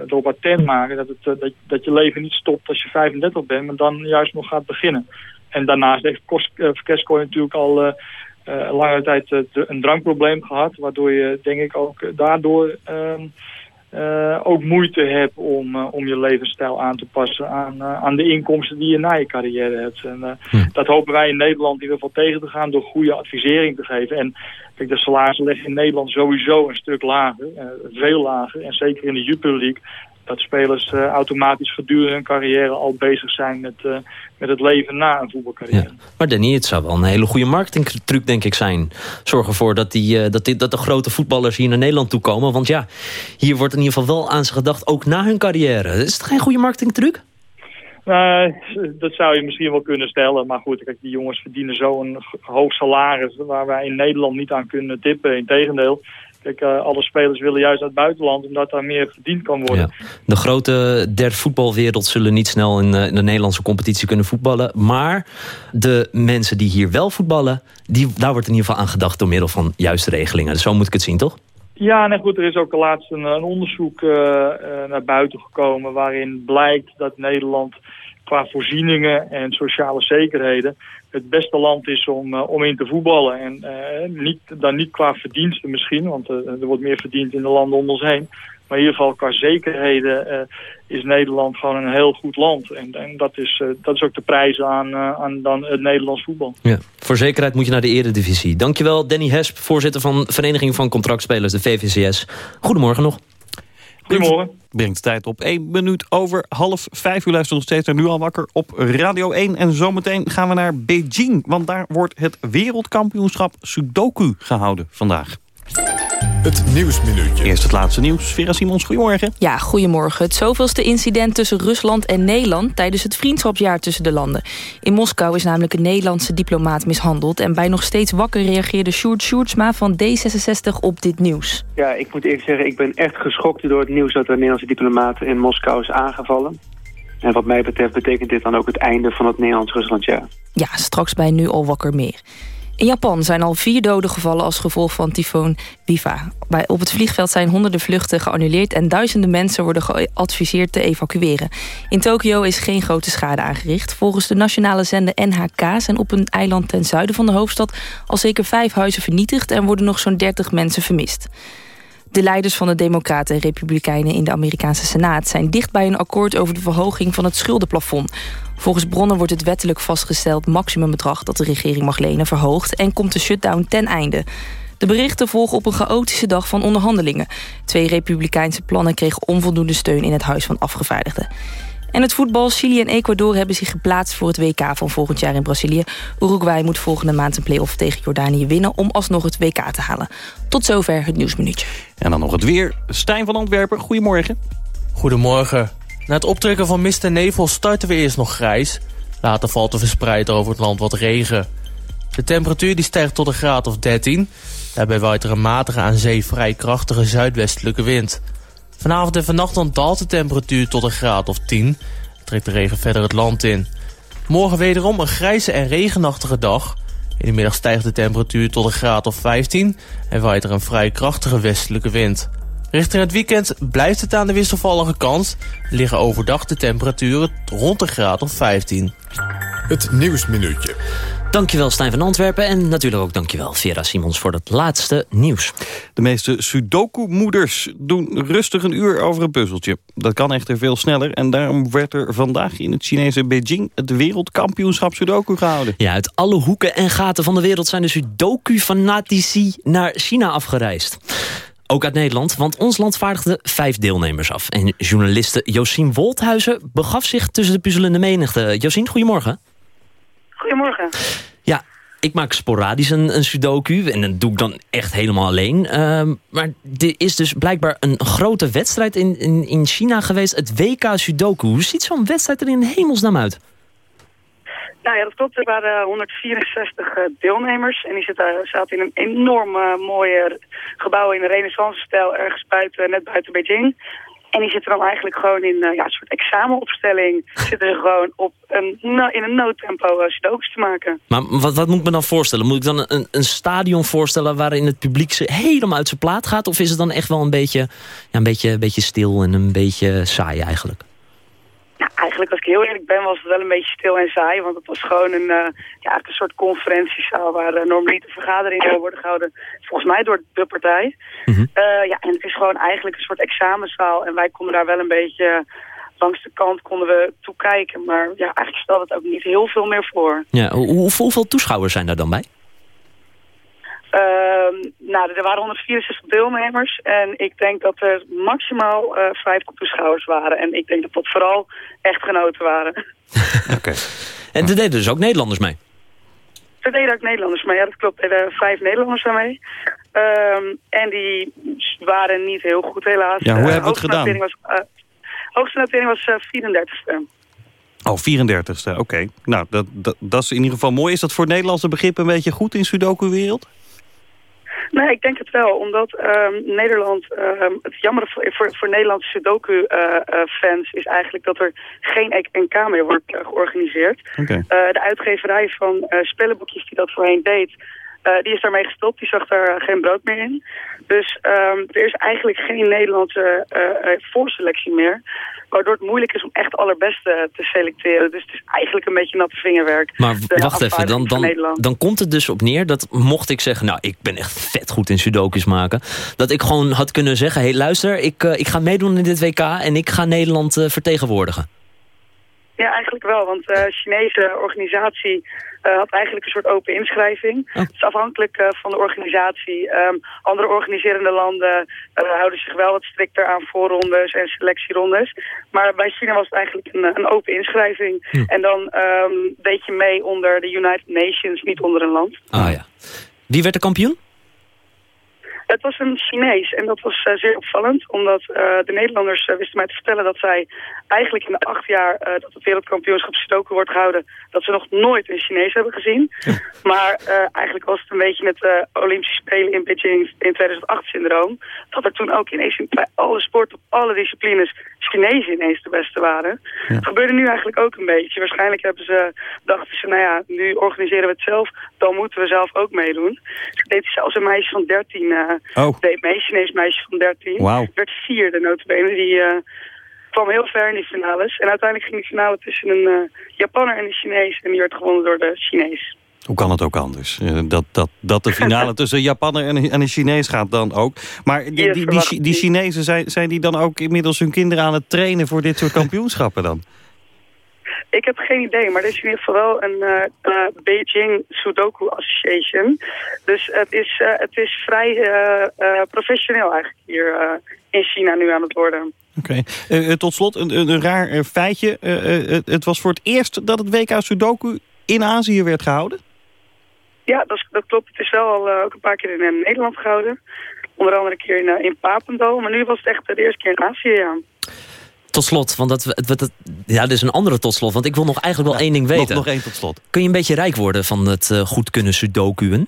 erop attent maken. Dat, het, uh, dat, dat je leven niet stopt als je 35 bent, maar dan juist nog gaat beginnen. En daarnaast heeft Kesko natuurlijk al lange tijd een drankprobleem gehad. Waardoor je, denk ik, ook daardoor ehm, uh, ook moeite hebt om, uh, om je levensstijl aan te passen aan, uh, aan de inkomsten die je na je carrière hebt. En hm. dat hopen wij in Nederland in ieder geval tegen te gaan door goede advisering te geven. En kijk, de salarissen liggen in Nederland sowieso een stuk lager, veel lager. En zeker in de Jupiler League dat spelers uh, automatisch gedurende hun carrière al bezig zijn met, uh, met het leven na een voetbalcarrière. Ja. Maar Danny, het zou wel een hele goede marketingtruc denk ik zijn. Zorg ervoor dat, die, uh, dat, dat de grote voetballers hier naar Nederland toe komen. Want ja, hier wordt in ieder geval wel aan ze gedacht, ook na hun carrière. Is het geen goede marketingtruc? Uh, dat zou je misschien wel kunnen stellen. Maar goed, kijk, die jongens verdienen zo'n hoog salaris... waar wij in Nederland niet aan kunnen tippen. Integendeel, Kijk, eh, alle spelers willen juist uit het buitenland, omdat daar meer verdiend kan worden. Ja. De grote der voetbalwereld zullen niet snel in, eh, in de Nederlandse competitie kunnen voetballen. Maar de mensen die hier wel voetballen, die, daar wordt in ieder geval aan gedacht door middel van juiste regelingen. Dus zo moet ik het zien, toch? Ja, nee, goed, er is ook laatst een, een onderzoek eh, naar buiten gekomen waarin blijkt dat Nederland qua voorzieningen en sociale zekerheden het beste land is om, eh, om in te voetballen. En eh, niet, dan niet qua verdiensten misschien, want eh, er wordt meer verdiend in de landen om ons heen. Maar in ieder geval qua zekerheden is Nederland gewoon een heel goed land. En, en dat, is, dat is ook de prijs aan, aan dan het Nederlands voetbal. Ja. Voor zekerheid moet je naar de eredivisie. Dankjewel Danny Hesp, voorzitter van Vereniging van Contractspelers, de VVCS. Goedemorgen nog. Goedemorgen. Brengt tijd op 1 minuut over half vijf. U luistert nog steeds naar Nu al wakker op Radio 1. En zometeen gaan we naar Beijing. Want daar wordt het wereldkampioenschap Sudoku gehouden vandaag. Het Nieuwsminuutje. Eerst het laatste nieuws. Vera Simons, goedemorgen. Ja, goedemorgen. Het zoveelste incident tussen Rusland en Nederland... tijdens het vriendschapsjaar tussen de landen. In Moskou is namelijk een Nederlandse diplomaat mishandeld... en bij nog steeds wakker reageerde Sjoerd Sjoerdsma van D66 op dit nieuws. Ja, ik moet eerlijk zeggen, ik ben echt geschokt door het nieuws dat een Nederlandse diplomaat in Moskou is aangevallen. En wat mij betreft betekent dit dan ook het einde van het Nederlands-Ruslandjaar. Ja, straks bij Nu al wakker meer. In Japan zijn al vier doden gevallen als gevolg van tyfoon Bifa. Op het vliegveld zijn honderden vluchten geannuleerd... en duizenden mensen worden geadviseerd te evacueren. In Tokio is geen grote schade aangericht. Volgens de nationale zender NHK zijn op een eiland ten zuiden van de hoofdstad... al zeker vijf huizen vernietigd en worden nog zo'n 30 mensen vermist. De leiders van de Democraten en Republikeinen in de Amerikaanse Senaat... zijn dicht bij een akkoord over de verhoging van het schuldenplafond. Volgens bronnen wordt het wettelijk vastgesteld maximumbedrag... dat de regering mag lenen verhoogd en komt de shutdown ten einde. De berichten volgen op een chaotische dag van onderhandelingen. Twee republikeinse plannen kregen onvoldoende steun in het Huis van Afgevaardigden. En het voetbal, Chili en Ecuador hebben zich geplaatst voor het WK van volgend jaar in Brazilië. Uruguay moet volgende maand een play-off tegen Jordanië winnen om alsnog het WK te halen. Tot zover het nieuwsminuutje. En dan nog het weer. Stijn van Antwerpen, goedemorgen. Goedemorgen. Na het optrekken van mist en nevel starten we eerst nog grijs. Later valt er verspreid over het land wat regen. De temperatuur die stijgt tot een graad of 13. Daarbij waait er een matige aan zee vrij krachtige zuidwestelijke wind. Vanavond en vannacht dan daalt de temperatuur tot een graad of 10. Trekt de regen verder het land in. Morgen wederom een grijze en regenachtige dag. In de middag stijgt de temperatuur tot een graad of 15 en waait er een vrij krachtige westelijke wind. Richting het weekend blijft het aan de wisselvallige kant. Liggen overdag de temperaturen rond een graad of 15. Het Nieuwsminuutje. Dankjewel Stijn van Antwerpen en natuurlijk ook dankjewel Vera Simons voor het laatste nieuws. De meeste Sudoku-moeders doen rustig een uur over een puzzeltje. Dat kan echter veel sneller en daarom werd er vandaag in het Chinese Beijing... het wereldkampioenschap Sudoku gehouden. Ja, uit alle hoeken en gaten van de wereld zijn de Sudoku-fanatici naar China afgereisd. Ook uit Nederland, want ons land vaardigde vijf deelnemers af. En journaliste Josien Wolthuizen begaf zich tussen de puzzelende menigte. Josien, goedemorgen. Goedemorgen. Ja, ik maak sporadisch een, een sudoku en dat doe ik dan echt helemaal alleen. Ehm, maar er is dus blijkbaar een grote wedstrijd in, in, in China geweest, het WK Sudoku. Hoe ziet zo'n wedstrijd er in hemelsnaam uit? Nou ja, dat klopt. Er waren 164 eh, deelnemers. En die zaten in een enorm eh, mooie gebouw in de renaissance-stijl ergens buiten, net buiten Beijing. En die zitten dan eigenlijk gewoon in eh, ja, een soort examenopstelling. Zitten ze gewoon op een, in een noodtempo sudokus te maken. Maar wat, wat moet ik me dan voorstellen? Moet ik dan een, een stadion voorstellen waarin het publiek ze helemaal uit zijn plaat gaat? Of is het dan echt wel een beetje, ja, een beetje, een beetje stil en een beetje saai eigenlijk? Nou, eigenlijk als ik heel eerlijk ben was het wel een beetje stil en saai. Want het was gewoon een, eh, ja, een soort conferentiezaal waar uh, vergaderingen worden gehouden. Volgens mij door de partij. Mhm. Eh, ja, en het is gewoon eigenlijk een soort examenzaal. En wij konden daar wel een beetje langs de kant konden we toekijken. Maar ja, eigenlijk stelde het ook niet heel veel meer voor. Ja, hoe, hoe- hoeveel toeschouwers zijn daar dan bij? Ehm, nou, er waren 164 deelnemers. En ik denk dat er maximaal eh 50 toeschouwers waren. En ik denk dat dat vooral echtgenoten waren. En er deden dus ook Nederlanders mee. Er deden ook Nederlanders mee, ja dat klopt. Er deden vijf Nederlanders aan mee. Ehm, en die waren niet heel goed helaas. Ja, hoe Eh, hebben we het hoogste gedaan? Was, eh, hoogste notering was eh 34ste. Oh, 34ste, oké. Nou, dat, dat, dat is in ieder geval mooi. Is dat voor het Nederlandse begrip een beetje goed in Sudoku-wereld? Nee, ik denk het wel. Omdat ehm, Nederland, ehm, het jammer voor, voor, voor Nederlandse Sudoku-fans is eigenlijk dat er geen NK meer wordt eh, georganiseerd. Eh, de uitgeverij van eh, spellenboekjes die dat voorheen deed, eh, die is daarmee gestopt. Die zag daar geen brood meer in. Dus ehm, er is eigenlijk geen Nederlandse eh, voorselectie meer. Waardoor het moeilijk is om echt allerbeste te selecteren. Dus het is eigenlijk een beetje natte vingerwerk. Maar wacht even, dan, dan, dan komt het dus op neer dat mocht ik zeggen... nou, ik ben echt vet goed in sudokus maken... dat ik gewoon had kunnen zeggen... hé, hey, luister, ik, ik ga meedoen in dit WK... en ik ga Nederland vertegenwoordigen. Ja, eigenlijk wel. Want de Chinese organisatie eh, had eigenlijk een soort open inschrijving. Oh. Het is afhankelijk eh, van de organisatie. Ehm, andere organiserende landen eh, houden zich wel wat strikter aan voorrondes en selectierondes. Maar bij China was het eigenlijk een, een open inschrijving. Hm. En dan ehm, deed je mee onder de United Nations, niet onder een land. Ah ja. Wie werd de kampioen? Het was een Chinees en dat was eh, zeer opvallend. Omdat eh, de Nederlanders eh, wisten mij te vertellen dat zij eigenlijk in de acht jaar dat het wereldkampioenschap Sudoku wordt gehouden, dat ze nog nooit een Chinees hebben gezien. Maar eigenlijk was het een beetje het eh, Olympische Spelen in Beijing in 2008 syndroom. Dat er toen ook ineens in- bij alle sporten, op alle disciplines, Chinezen ineens de beste waren. Gebeurde nu eigenlijk ook een beetje. Waarschijnlijk hebben ze, dachten ze, nou ja, nu organiseren we het zelf, dan moeten we zelf ook meedoen. Ze deed zelfs een meisje van 13 eh Oh. deed mee, Chinees meisje van 13. Wauw. Werd vierde notabene. Die eh, kwam heel ver in die finales. En uiteindelijk ging de finale tussen een eh, Japanner en een Chinees. En die werd gewonnen door de Chinees. Hoe kan het ook anders? Eh, dat, dat, dat de finale tussen een Japanner en een, en een Chinees gaat dan ook. Maar die, die, die, die. Chinezen, zijn, zijn die dan ook inmiddels hun kinderen aan het trainen voor dit soort kampioenschappen dan? Ik heb geen idee, maar er is in ieder geval wel een eh, eh, Beijing Sudoku Association. Dus het is, eh, het is vrij professioneel eigenlijk hier in China nu aan het worden. Oké. Tot slot, een, een, een raar feitje. Het, was voor het eerst dat het WK Sudoku in Azië werd gehouden. Ja, dat, is- dat klopt. Het is wel al ook een paar keer in Nederland gehouden. Onder andere een keer in, in Papendal. Maar nu was het echt de eerste keer in Azië, ja. Tot slot, want dat, het, het, ja, dit is een andere tot slot. Want ik wil nog eigenlijk wel één ding Nog, weten. nog één tot slot. Kun je een beetje rijk worden van het eh, goed kunnen sudokuen?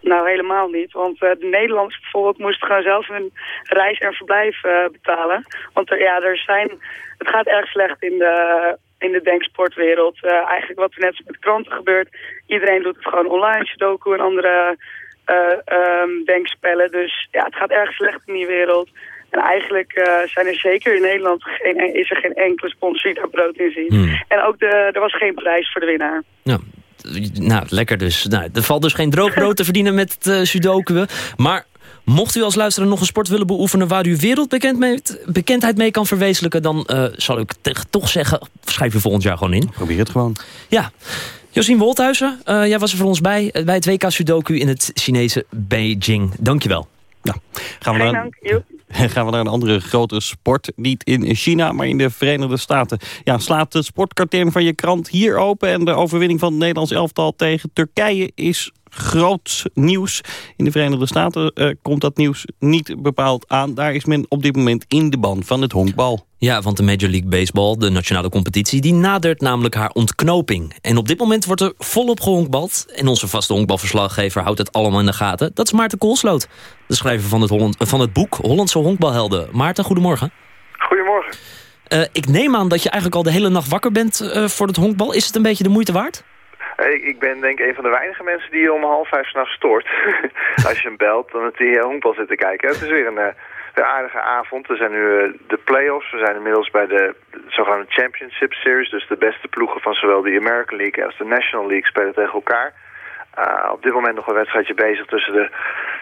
Nou, helemaal niet. Want eh, de Nederlanders bijvoorbeeld moesten gewoon zelf hun reis en verblijf eh, betalen. Want er, ja, er zijn, het gaat erg slecht in de, in de denksportwereld. Eh, eigenlijk wat er net met de kranten gebeurt. Iedereen doet het gewoon online, Sudoku en andere eh, ehm, denkspellen. Dus ja, het gaat erg slecht in die wereld. En eigenlijk eh, zijn er zeker in Nederland geen, is er geen enkele sponsor die daar brood in ziet. Hmm. En ook de, er was geen prijs voor de winnaar. Ja, nou, lekker dus. Nou, er valt dus geen droog brood te verdienen met het uh, sudokuen. Maar mocht u als luisteraar nog een sport willen beoefenen... waar u wereldbekendheid mee kan verwezenlijken... dan uh, zal ik toch zeggen, schrijf u volgend jaar gewoon in. Probeer het gewoon. Ja. Josien Wolthuizen, uh, jij was er voor ons bij... bij het WK Sudoku in het Chinese Beijing. Dank je wel. Nou, gaan we, dank. gaan we naar een andere grote sport. Niet in China, maar in de Verenigde Staten. Ja, slaat de sportkartern van je krant hier open... en de overwinning van het Nederlands elftal tegen Turkije is groot nieuws. In de Verenigde Staten uh, komt dat nieuws niet bepaald aan. Daar is men op dit moment in de ban van het honkbal. Ja, want de Major League Baseball, de nationale competitie... die nadert namelijk haar ontknoping. En op dit moment wordt er volop gehonkbald. En onze vaste honkbalverslaggever houdt het allemaal in de gaten. Dat is Maarten Koolsloot, de schrijver van het, Holland, van het boek Hollandse Honkbalhelden. Maarten, goedemorgen. Goedemorgen. Uh, ik neem aan dat je eigenlijk al de hele nacht wakker bent uh, voor het honkbal. Is het een beetje de moeite waard? Ik, ik ben denk ik een van de weinige mensen die je om half vijf s'nachts stoort. Als je hem belt, dan het die honkbal zit te kijken. Het is weer een, een aardige avond. Er zijn nu uh, de play-offs. We zijn inmiddels bij de zogenaamde Championship Series. Dus de beste ploegen van zowel de American League als de National League spelen tegen elkaar. Uh, op dit moment nog een wedstrijdje bezig tussen de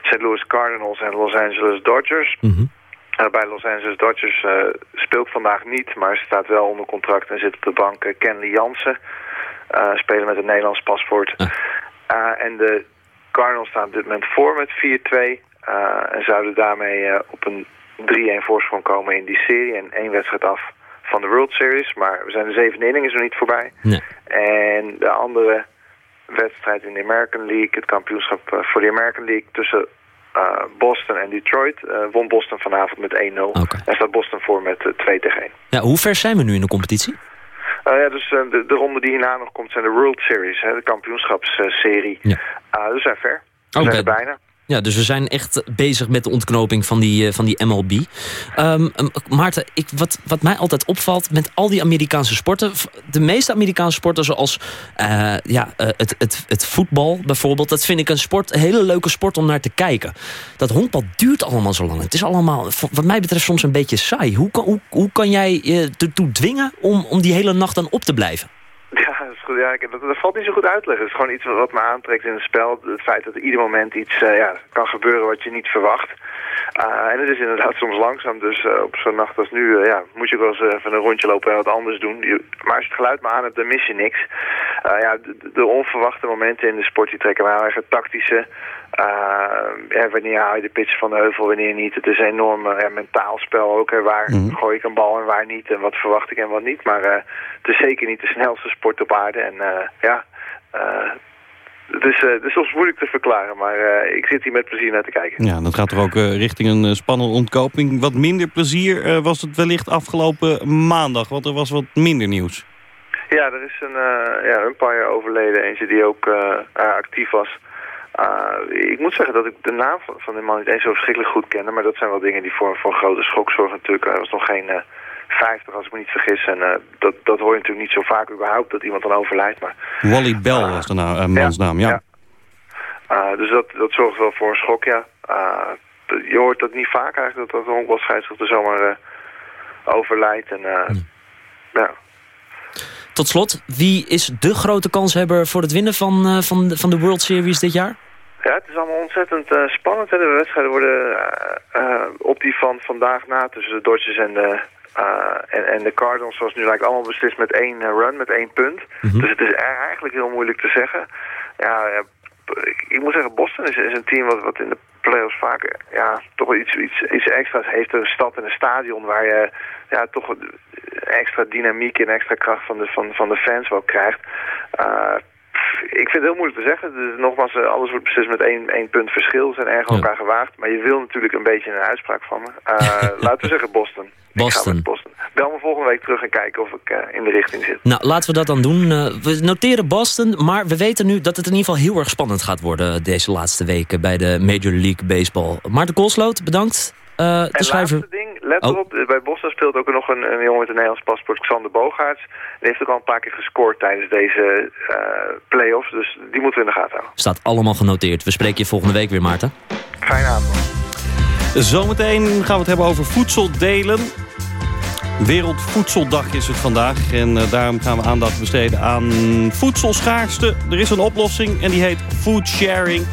St. Louis Cardinals en Los Angeles Dodgers. Mm -hmm. uh, bij Los Angeles Dodgers uh, speelt vandaag niet, maar staat wel onder contract en zit op de bank Kenley Jansen. Uh, spelen met een Nederlands paspoort. Uh, en de Cardinals staan op dit moment voor met 4-2. Uh, en zouden daarmee op een 3-1 voorsprong komen in die serie. En één wedstrijd af van de World Series. Maar we zijn de zevende inning is nog niet voorbij. Nee. En de andere wedstrijd in de American League, het kampioenschap voor de American League tussen uh, Boston en Detroit, uh, won Boston vanavond met 1-0. Okay. En staat Boston voor met uh, 2 tegen 1. Ja, hoe ver zijn we nu in de competitie? Uh, ja, dus de, de, ronde die hierna nog komt zijn de World Series, hè, de kampioenschapsserie. Ja. We zijn ver. We okay. zijn er bijna. Ja, dus we zijn echt bezig met de ontknoping van die, eh, van die MLB. Ehm, um, Maarten, ik, wat, wat mij altijd opvalt met al die Amerikaanse sporten... de meeste Amerikaanse sporten zoals uh, ja, uh, het, het, het voetbal bijvoorbeeld... dat vind ik een, sport, hele leuke sport om naar te kijken. Dat honkbal duurt allemaal zo lang. Het is allemaal, wat mij betreft, soms een beetje saai. Hoe kan, hoe, hoe kan jij je ertoe dwingen om, om die hele nacht dan op te blijven? Ja, ja dat, dat, valt niet zo goed uitleggen. Het is gewoon iets wat me aantrekt in het spel. Het feit dat er ieder moment iets uh, ja, kan gebeuren wat je niet verwacht. Uh, en het is inderdaad soms langzaam, dus uh, op zo'n nacht als nu uh, ja, moet je wel eens even een rondje lopen en wat anders doen. Je, maar als je het geluid maar aan hebt, dan mis je niks. ja, de, de, onverwachte momenten in de sport die trekken mij eigen tactische. ja, wanneer haal je de pitch van de heuvel, wanneer niet. Het is een enorm ja, mentaal spel ook. Hè, waar mm. gooi ik een bal en waar niet en wat verwacht ik en wat niet. Maar het is zeker niet de snelste sport op aarde. En ja... is, uh, het is soms moeilijk te verklaren, maar uh, ik zit hier met plezier naar te kijken. Ja, dat gaat er ook uh, richting een spannende ontkoping. Wat minder plezier was het wellicht afgelopen maandag, want er was wat minder nieuws. Ja, er is een, ja, een paar jaar overleden, eentje die ook actief was. ik moet zeggen dat ik de naam van, van die man niet eens zo verschrikkelijk goed kende, maar dat zijn wel dingen die voor, voor een grote schok zorgen natuurlijk. Er was nog geen 50 als ik me niet vergis. En uh, dat, dat hoor je natuurlijk niet zo vaak überhaupt dat iemand dan overlijdt. Maar, Wally Bell was de naam, uh, mansnaam, ja. ja. Uh, dus dat, dat zorgt wel voor een schok, ja. je hoort dat niet vaak eigenlijk, dat, dat een honkbalscheidsrechter zomaar overlijdt. En, hmm. ja. Tot slot, wie is de grote kanshebber voor het winnen van, van, van de World Series dit jaar? Ja, het is allemaal ontzettend uh, spannend. Hè. De wedstrijden worden uh, uh, op die van vandaag na tussen de Dodgers en de, en, en, de Cardinals, zoals nu lijkt, allemaal beslist met één uh, run, met één punt. Mm -hmm. Dus het is eigenlijk heel moeilijk te zeggen. Ja, ik, ik, moet zeggen, Boston is, is, een team wat, wat in de playoffs vaak ja, toch wel iets, iets, iets extra's heeft. Een stad en een stadion waar je ja, toch extra dynamiek en extra kracht van de, van, van de fans wel krijgt. Uh, ik vind het heel moeilijk te zeggen. Dus nogmaals, alles wordt beslist met één, één punt verschil. Ze zijn erg elkaar gewaagd. Maar je wil natuurlijk een beetje een uitspraak van me. Uh, laten we zeggen Boston. Boston. Boston. Bel me volgende week terug en kijken of ik uh, in de richting zit. Nou, laten we dat dan doen. Uh, we noteren Boston, maar we weten nu dat het in ieder geval heel erg spannend gaat worden... deze laatste weken bij de Major League Baseball. Maarten Koolsloot, bedankt. Uh, en laatste ding, let oh. erop, bij Boston speelt ook nog een, een jongen met een Nederlands paspoort, Xander Bogaerts. Die heeft ook al een paar keer gescoord tijdens deze uh, play-offs, dus die moeten we in de gaten houden. Staat allemaal genoteerd. We spreken je volgende week weer, Maarten. Fijne avond. Zometeen gaan we het hebben over voedseldelen. Wereldvoedseldag is het vandaag. En uh, daarom gaan we aandacht besteden aan voedselschaarste. Er is een oplossing en die heet food sharing.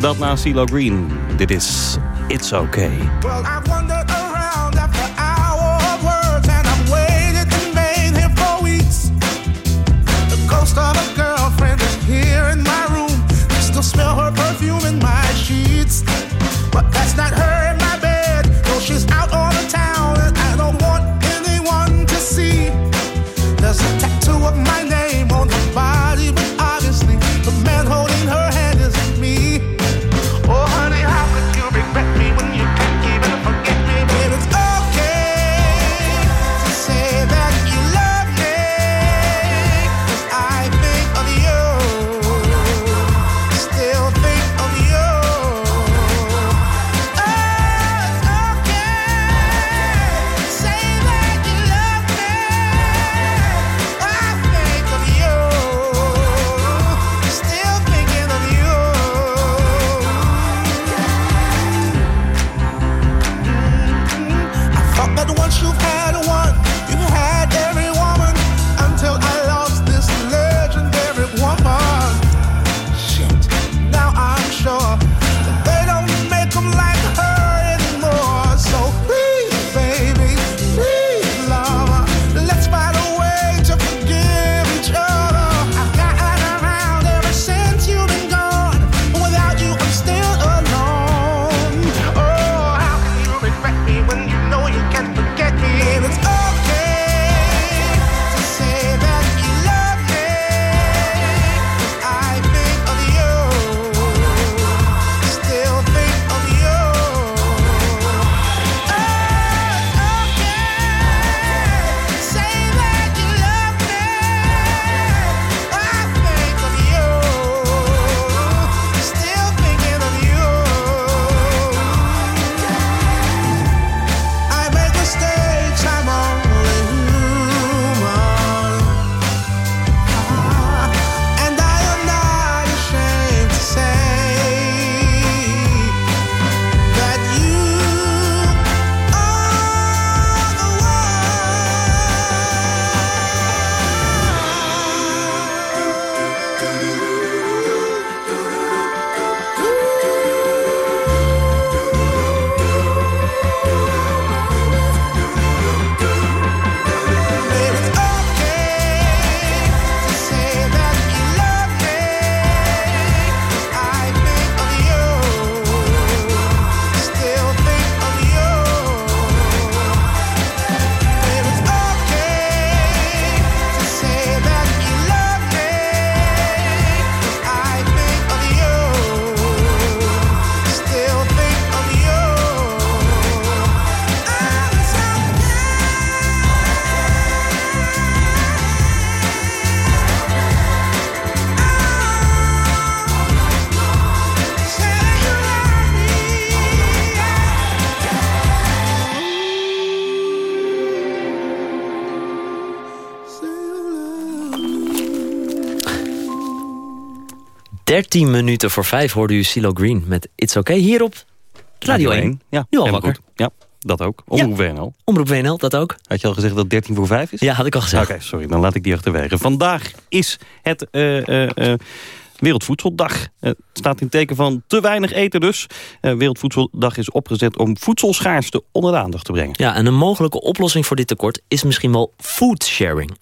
Dat na CeeLo Green. Dit is It's Okay. Well, 13 minuten voor 5 hoorde u Silo Green met It's Okay. Hier op Radio 1. Ja, Nu al wakker. goed. Ja, dat ook. Omroep WNL. Omroep WNL, dat ook. Had je al gezegd dat 13 voor 5 is? Ja, had ik al gezegd. Oké, sorry, dan laat ik die achterwege. Vandaag is het eh, eh, eh, Wereldvoedseldag. Het staat in teken van te weinig eten dus. Wereldvoedseldag is opgezet om voedselschaarste onder de aandacht te brengen. Ja, en een mogelijke oplossing voor dit tekort is misschien wel foodsharing.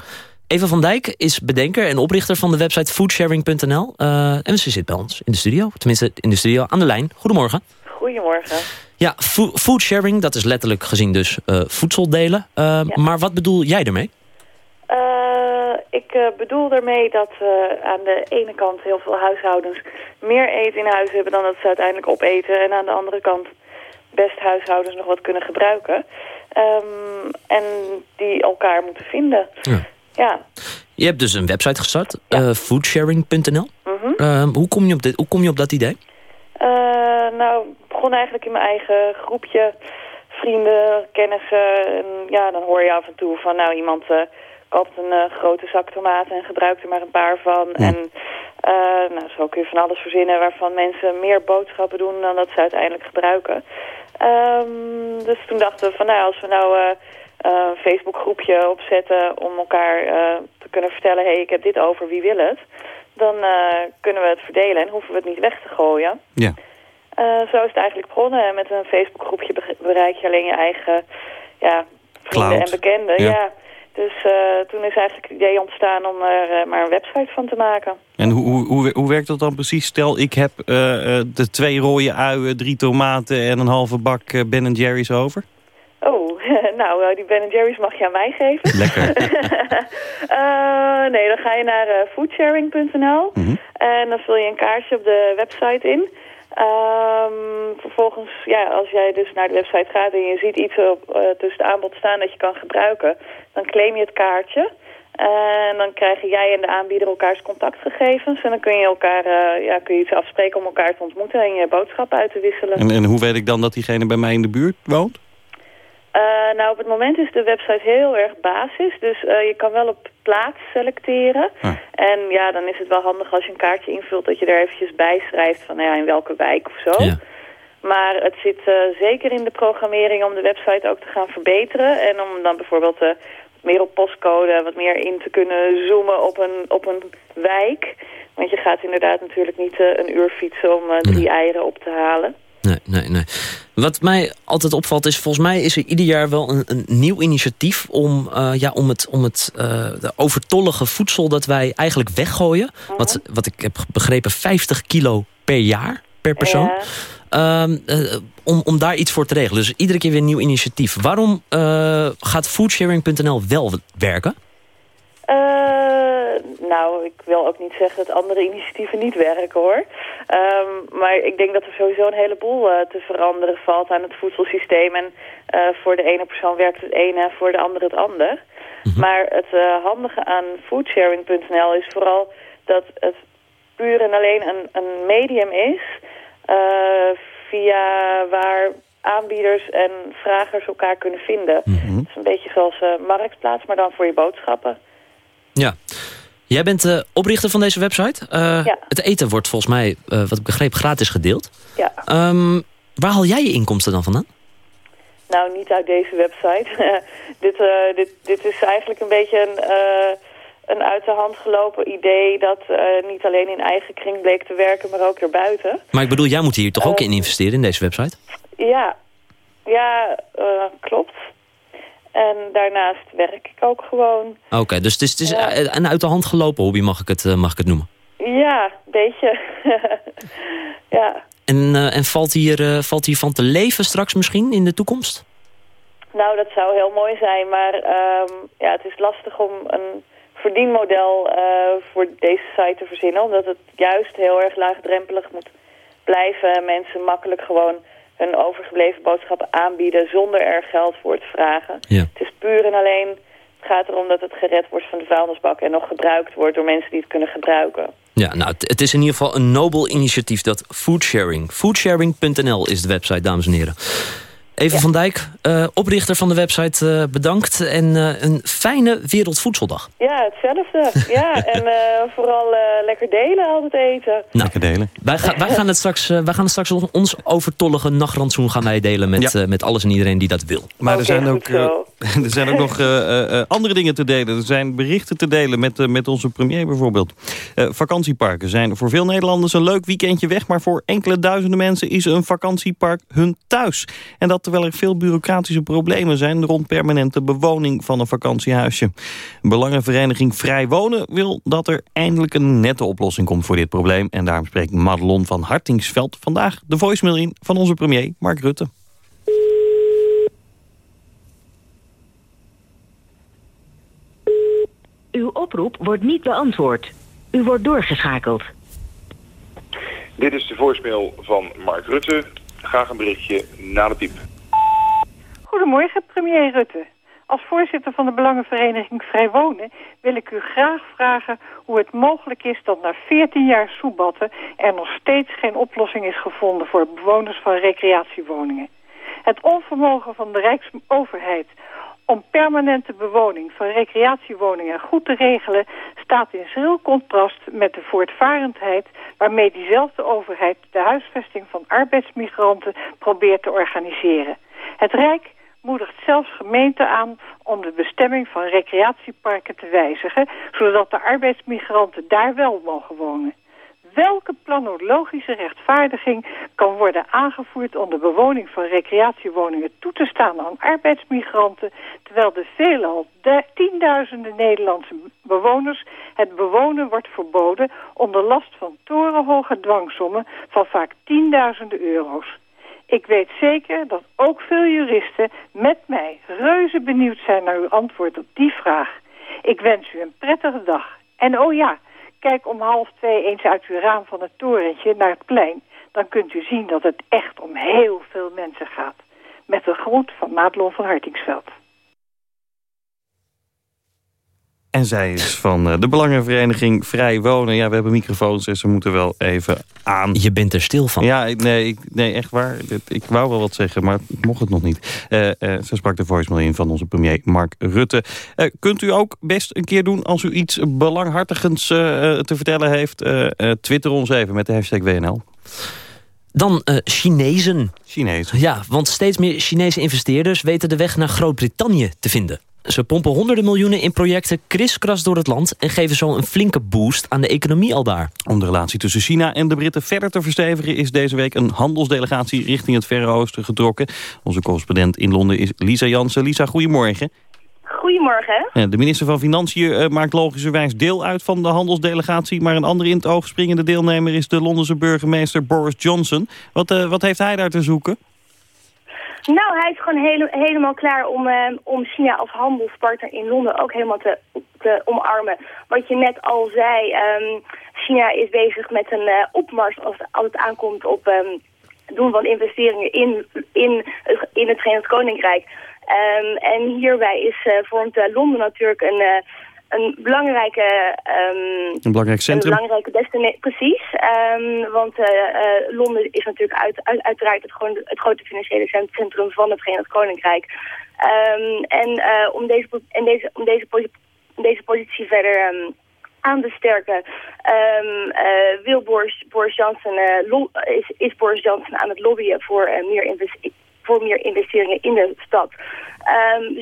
Eva van Dijk is bedenker en oprichter van de website foodsharing.nl. Eh, en ze zit bij ons in de studio, tenminste in de studio aan de lijn. Goedemorgen. Goedemorgen. Ja, fo- foodsharing, dat is letterlijk gezien dus eh, voedsel delen. Eh, Maar wat bedoel jij ermee? Ik bedoel daarmee dat eh, aan de ene kant heel veel huishoudens meer eten in huis hebben dan dat ze uiteindelijk opeten. En aan de andere kant best huishoudens nog wat kunnen gebruiken. Ehm, en die elkaar moeten vinden. Ja. Ja. Je hebt dus een website gestart, eh, foodsharing.nl. Mhm. Eh, hoe, kom je op dit, hoe kom je op dat idee? Eh, nou, ik begon eigenlijk in mijn eigen groepje. Vrienden, kennissen. En ja, dan hoor je af en toe van nou iemand eh koopt een grote zak tomaten en gebruikt er maar een paar van. En nou, zo kun je van alles verzinnen waarvan mensen meer boodschappen doen dan dat ze uiteindelijk gebruiken. Ehm, dus toen dachten we van nou als we nou een Facebook groepje opzetten om elkaar eh, te kunnen vertellen, hé hey, ik heb dit over, wie wil het? Dan eh, kunnen we het verdelen en hoeven we het niet weg te gooien. Ja. Eh, zo is het eigenlijk begonnen. En Met een Facebookgroepje be- bereik je alleen je eigen ja, vrienden Cloud. en bekenden. Ja. Ja. Dus eh, toen is eigenlijk het idee ontstaan om er eh, maar een website van te maken. En hoe, hoe, hoe, hoe werkt dat dan precies? Stel, ik heb eh, eh, de twee rode uien, drie tomaten en een halve bak eh, Ben Jerry's over. Nou, eh, die Ben Jerry's mag je aan mij geven. Lekker. Eh, nee, dan ga je naar eh, foodsharing.nl en dan vul je een kaartje op de website in. Ehm, vervolgens, ja, als jij dus naar de website gaat en je ziet iets op, tussen het aanbod staan dat je kan gebruiken, dan claim je het kaartje. En dan krijgen jij en de aanbieder elkaars contactgegevens. En dan kun je, elkaar, ja, kun je iets afspreken om elkaar te ontmoeten en je boodschappen uit te wisselen. En, en hoe weet ik dan dat diegene bij mij in de buurt woont? Eh, nou, op het moment is de website heel erg basis. Dus eh, je kan wel op plaats selecteren. En ja, dan is het wel handig als je een kaartje invult... dat je er eventjes bij schrijft van nou ja, in welke wijk of zo. Maar het zit eh, zeker in de programmering om de website ook te gaan verbeteren. En om dan bijvoorbeeld meer op postcode... wat meer in te kunnen zoomen op een, op een wijk. Want je gaat inderdaad natuurlijk niet een uur fietsen om drie eieren op te halen. Nee, nee, nee. Wat mij altijd opvalt is, volgens mij is er ieder jaar wel een, een nieuw initiatief om, eh, ja, om het, om het de overtollige voedsel dat wij eigenlijk weggooien. wat, wat ik heb begrepen, 50 kilo per jaar per persoon. Ehm, eh, om, om daar iets voor te regelen. Dus iedere keer weer een nieuw initiatief. Waarom gaat foodsharing.nl wel werken? Eh, nou, ik wil ook niet zeggen dat andere initiatieven niet werken hoor. Ehm, maar ik denk dat er sowieso een heleboel eh, te veranderen valt aan het voedselsysteem. En eh, voor de ene persoon werkt het ene en voor de andere het ander. Maar het eh, handige aan foodsharing.nl is vooral dat het puur en alleen een, een medium is... via waar aanbieders en vragers elkaar kunnen vinden. Het is een beetje zoals Marktplaats, maar dan voor je boodschappen. Ja. Jij bent de oprichter van deze website. Eh, Ja. Het eten wordt volgens mij, eh, wat ik begreep, gratis gedeeld. Ja. Ehm, waar haal jij je inkomsten dan vandaan? Nou, niet uit deze website. dit, eh, dit, dit is eigenlijk een beetje een, een uit de hand gelopen idee... dat niet alleen in eigen kring bleek te werken, maar ook erbuiten. Maar ik bedoel, jij moet hier toch ook in investeren in deze website? Ja, ja klopt. En daarnaast werk ik ook gewoon. Oké, dus het is, het is een uit de hand gelopen hobby, mag ik het, eh, mag ik het noemen. Ja, een beetje. ja. En, eh, en valt, hier, eh, valt hier van te leven straks misschien in de toekomst? Nou, dat zou heel mooi zijn, maar ehm, ja, het is lastig om een verdienmodel eh, voor deze site te verzinnen. Omdat het juist heel erg laagdrempelig moet blijven. en Mensen makkelijk gewoon hun overgebleven boodschappen aanbieden zonder er geld voor te vragen. Ja. Het is puur en alleen, het gaat erom dat het gered wordt van de vuilnisbak en nog gebruikt wordt door mensen die het kunnen gebruiken. Ja, nou, het is in ieder geval een nobel initiatief, dat foodsharing. Foodsharing.nl is de website, dames en heren. Eva van Dijk, eh, oprichter van de website, eh, bedankt. En eh, een fijne Wereldvoedseldag. Ja, hetzelfde. ja, en eh, vooral eh, lekker delen altijd eten. Lekker delen. Wij, ga- wij, gaan het straks, wij gaan het straks ons overtollige nachtrantsoen gaan wij delen met, eh, met alles en iedereen die dat wil. Maar er, zijn ook, er zijn ook nog eh, eh, eh, andere dingen te delen. Er zijn berichten te delen met, met onze premier bijvoorbeeld. Eh, vakantieparken zijn voor veel Nederlanders een leuk weekendje weg... maar voor enkele duizenden mensen is een vakantiepark hun thuis. En dat terwijl er veel bureaucratische problemen zijn... rond permanente bewoning van een vakantiehuisje. Belangenvereniging Vrij Wonen wil dat er eindelijk een nette oplossing komt voor dit probleem. En daarom spreekt Madelon van Hartingsveld vandaag de voicemail in... van onze premier Mark Rutte. Uw oproep wordt niet beantwoord. U wordt doorgeschakeld. Dit is de voicemail van Mark Rutte. Graag een berichtje na de piep. Goedemorgen, premier Rutte. Als voorzitter van de Belangenvereniging Vrij Wonen wil ik u graag vragen hoe het mogelijk is dat na 14 jaar soebatten er nog steeds geen oplossing is gevonden voor bewoners van recreatiewoningen. Het onvermogen van de Rijksoverheid om permanente bewoning van recreatiewoningen goed te regelen staat in schril contrast met de voortvarendheid waarmee diezelfde overheid de huisvesting van arbeidsmigranten probeert te organiseren. Het Rijk moedigt zelfs gemeenten aan om de bestemming van recreatieparken te wijzigen, zodat de arbeidsmigranten daar wel mogen wonen. Welke planologische rechtvaardiging kan worden aangevoerd om de bewoning van recreatiewoningen toe te staan aan arbeidsmigranten, terwijl de veelal de tienduizenden Nederlandse bewoners het bewonen wordt verboden onder last van torenhoge dwangsommen van vaak tienduizenden euro's. Ik weet zeker dat ook veel juristen met mij reuze benieuwd zijn naar uw antwoord op die vraag. Ik wens u een prettige dag. En oh ja, kijk om half twee eens uit uw raam van het torentje naar het plein. Dan kunt u zien dat het echt om heel veel mensen gaat. Met de groet van Madelon van Hartingsveld. En zij is van eh, de Belangenvereniging Vrij Wonen. Ja, we hebben microfoons, dus ze moeten wel even aan. Je bent er stil van. Ja, ik- nee, ik, nee echt waar. Ik wou wel wat zeggen, maar ik mocht het nog niet. Eh, ze sprak de voicemail in van onze premier Mark Rutte. Kunt u ook best een keer doen als u iets belanghartigends te vertellen heeft? Twitter ons even met de hashtag WNL. Dan eh, Chinezen. Chinezen. Ja, want steeds meer Chinese investeerders weten de weg naar Groot-Brittannië te vinden. Ze pompen honderden miljoenen in projecten kriskras door het land... en geven zo een flinke boost aan de economie al daar. Om de relatie tussen China en de Britten verder te verstevigen... is deze week een handelsdelegatie richting het Verre Oosten getrokken. Onze correspondent in Londen is Lisa Jansen. Lisa, goedemorgen. Goedemorgen. Ja, De minister van Financiën eh, maakt logischerwijs deel uit van de handelsdelegatie... maar een andere in het oog springende deelnemer is de Londense burgemeester Boris Johnson. Wat, eh, wat heeft hij daar te zoeken? Nou, hij is gewoon hele- helemaal klaar om, eh, om China als handelspartner in Londen ook helemaal te, te omarmen. Wat je net al zei, ehm, China is bezig met een eh, opmars als, als het aankomt op ehm, doen van investeringen in, in, in het Verenigd Koninkrijk. Ehm, en hierbij is, eh, vormt eh, Londen natuurlijk een, een belangrijke... ehm, Een belangrijk centrum. Een belangrijke destinatie, precies. Ehm, want eh, eh, Londen is natuurlijk uit, uit- uiteraard het, gewoon het grote financiële cent- centrum van het Verenigd Koninkrijk. Ehm, en eh, om, deze, en deze, om, deze, positie verder aan te sterken, wil Boris, Boris Johnson, is, is Boris Johnson aan het lobbyen voor, meer investeringen voor meer investeringen in de stad.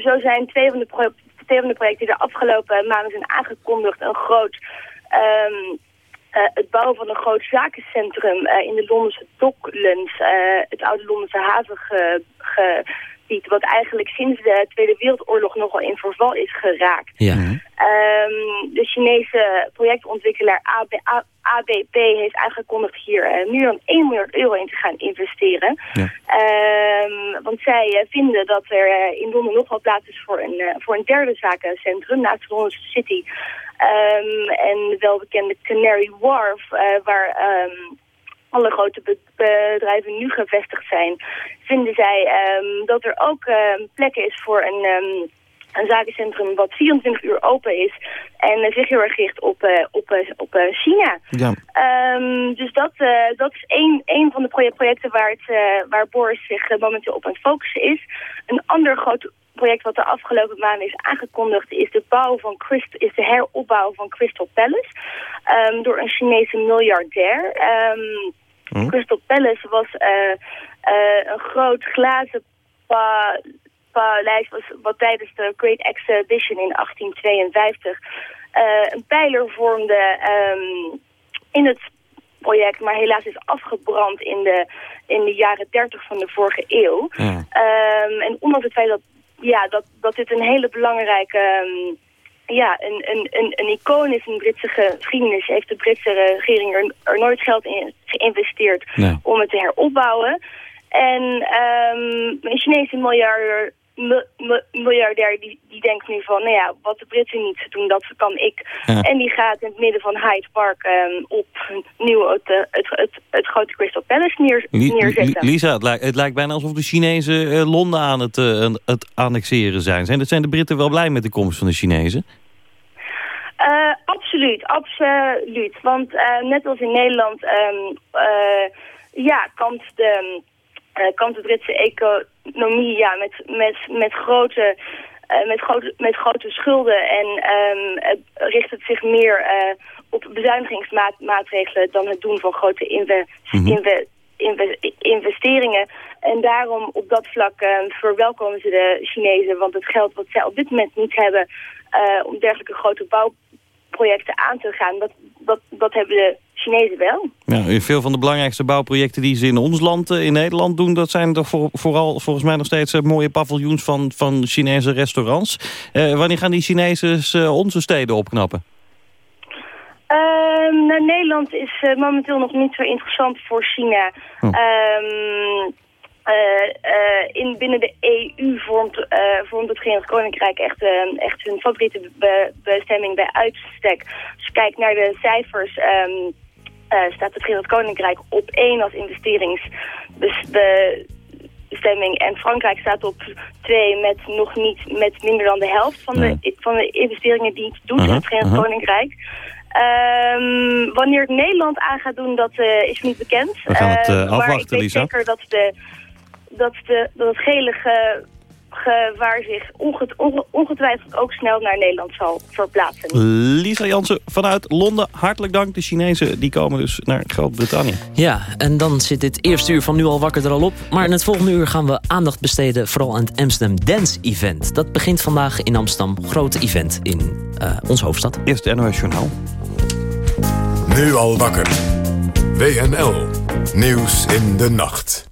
Zo zijn twee van de, pro- twee van de projecten die de afgelopen maanden zijn aangekondigd een groot... ehm, eh, het bouwen van een groot zakencentrum eh, in de Londense Docklands, eh, het oude Londense havengebied, wat eigenlijk sinds de Tweede Wereldoorlog nogal in verval is geraakt. Ja. Ehm, de Chinese projectontwikkelaar AB, A- ABP heeft aangekondigd hier meer dan 1 miljard euro in te gaan investeren. Ehm, want zij eh, vinden dat er in Londen nog wel plaats is voor een, eh, voor een derde zakencentrum naast Londense City. Ehm, en de welbekende Canary Wharf, eh, waar ehm, alle grote be- bedrijven nu gevestigd zijn, vinden zij ehm, dat er ook plekken is voor een, een zakencentrum wat 24 uur open is en zich heel erg richt op, uh, op, uh, op China. Ja. Um, dus dat, dat is één, één van de projecten waar, het, waar Boris zich momenteel op aan het focussen is. Een ander groot project wat de afgelopen maanden is aangekondigd is de, bouw van Christ, is de heropbouw van Crystal Palace um, door een Chinese miljardair. Um, hm? Crystal Palace was een groot glazen pa paleis was wat tijdens de Great Exhibition in 1852 uh, een pijler vormde um, in het project, maar helaas is afgebrand in de, in de jaren 30 van de vorige eeuw. Ja. Um, en ondanks het feit dat, ja, dat, dat dit een hele belangrijke... Um, ja, een, een, een, een icoon is in de Britse geschiedenis. Heeft de Britse regering er, er nooit geld in geïnvesteerd nee. om het te heropbouwen. En um, een Chinese miljardair miljardair die, die denkt nu van, nou ja, wat de Britten niet doen, dat kan ik. Ja. En die gaat in het midden van Hyde Park um, op nieuw het, het, het, het, grote Crystal Palace neer, neerzetten. Lisa, het lijkt, het lijkt bijna alsof de Chinezen uh, Londen aan het, uh, het annexeren zijn. zijn. Zijn de Britten wel blij met de komst van de Chinezen? Uh, absoluut, absoluut. Want net als in Nederland, um, ja, kan de kampt de Britse economie ja, met, met, met, grote, uh, met, grote, met grote schulden. En um, het richt het zich meer uh, op bezuinigingsmaatregelen dan het doen van grote mm -hmm. inve investeringen. En daarom op dat vlak um, verwelkomen ze de Chinezen. Want het geld wat zij op dit moment niet hebben om dergelijke grote bouwprojecten aan te gaan, dat, dat, dat hebben de Chinezen wel. Ja, veel van de belangrijkste bouwprojecten die ze in ons land, eh, in Nederland doen... dat zijn toch voor, vooral volgens mij nog steeds eh, mooie paviljoens van, van Chinese restaurants. Uh, wanneer gaan die Chinezen uh, onze steden opknappen? Um, nou, Nederland is momenteel nog niet zo interessant voor China. Oh. Uh, in, binnen de EU vormt, vormt het Verenigd Koninkrijk echt, echt hun favoriete be bestemming bij uitstek. Als je kijkt naar de cijfers... Um, uh, staat het Verenigd Koninkrijk op één als investeringsbestemming. En Frankrijk staat op twee met nog niet met minder dan de helft van, de, van de investeringen die het doet in het Verenigd Koninkrijk. Um, wanneer het Nederland aan gaat doen, dat uh, is niet bekend. We gaan het uh, afwachten, maar ik weet Lisa. zeker dat, de, dat, de, dat het gele waar zich onget ongetwijfeld ook snel naar Nederland zal verplaatsen. Lisa Jansen vanuit Londen, hartelijk dank. De Chinezen die komen dus naar Groot-Brittannië. Ja, en dan zit dit eerste uur van Nu al wakker er al op. Maar in het volgende uur gaan we aandacht besteden... vooral aan het Amsterdam Dance Event. Dat begint vandaag in Amsterdam. Grote event in uh, onze hoofdstad. Eerst NOS Journaal. Nu al wakker. WNL. Nieuws in de nacht.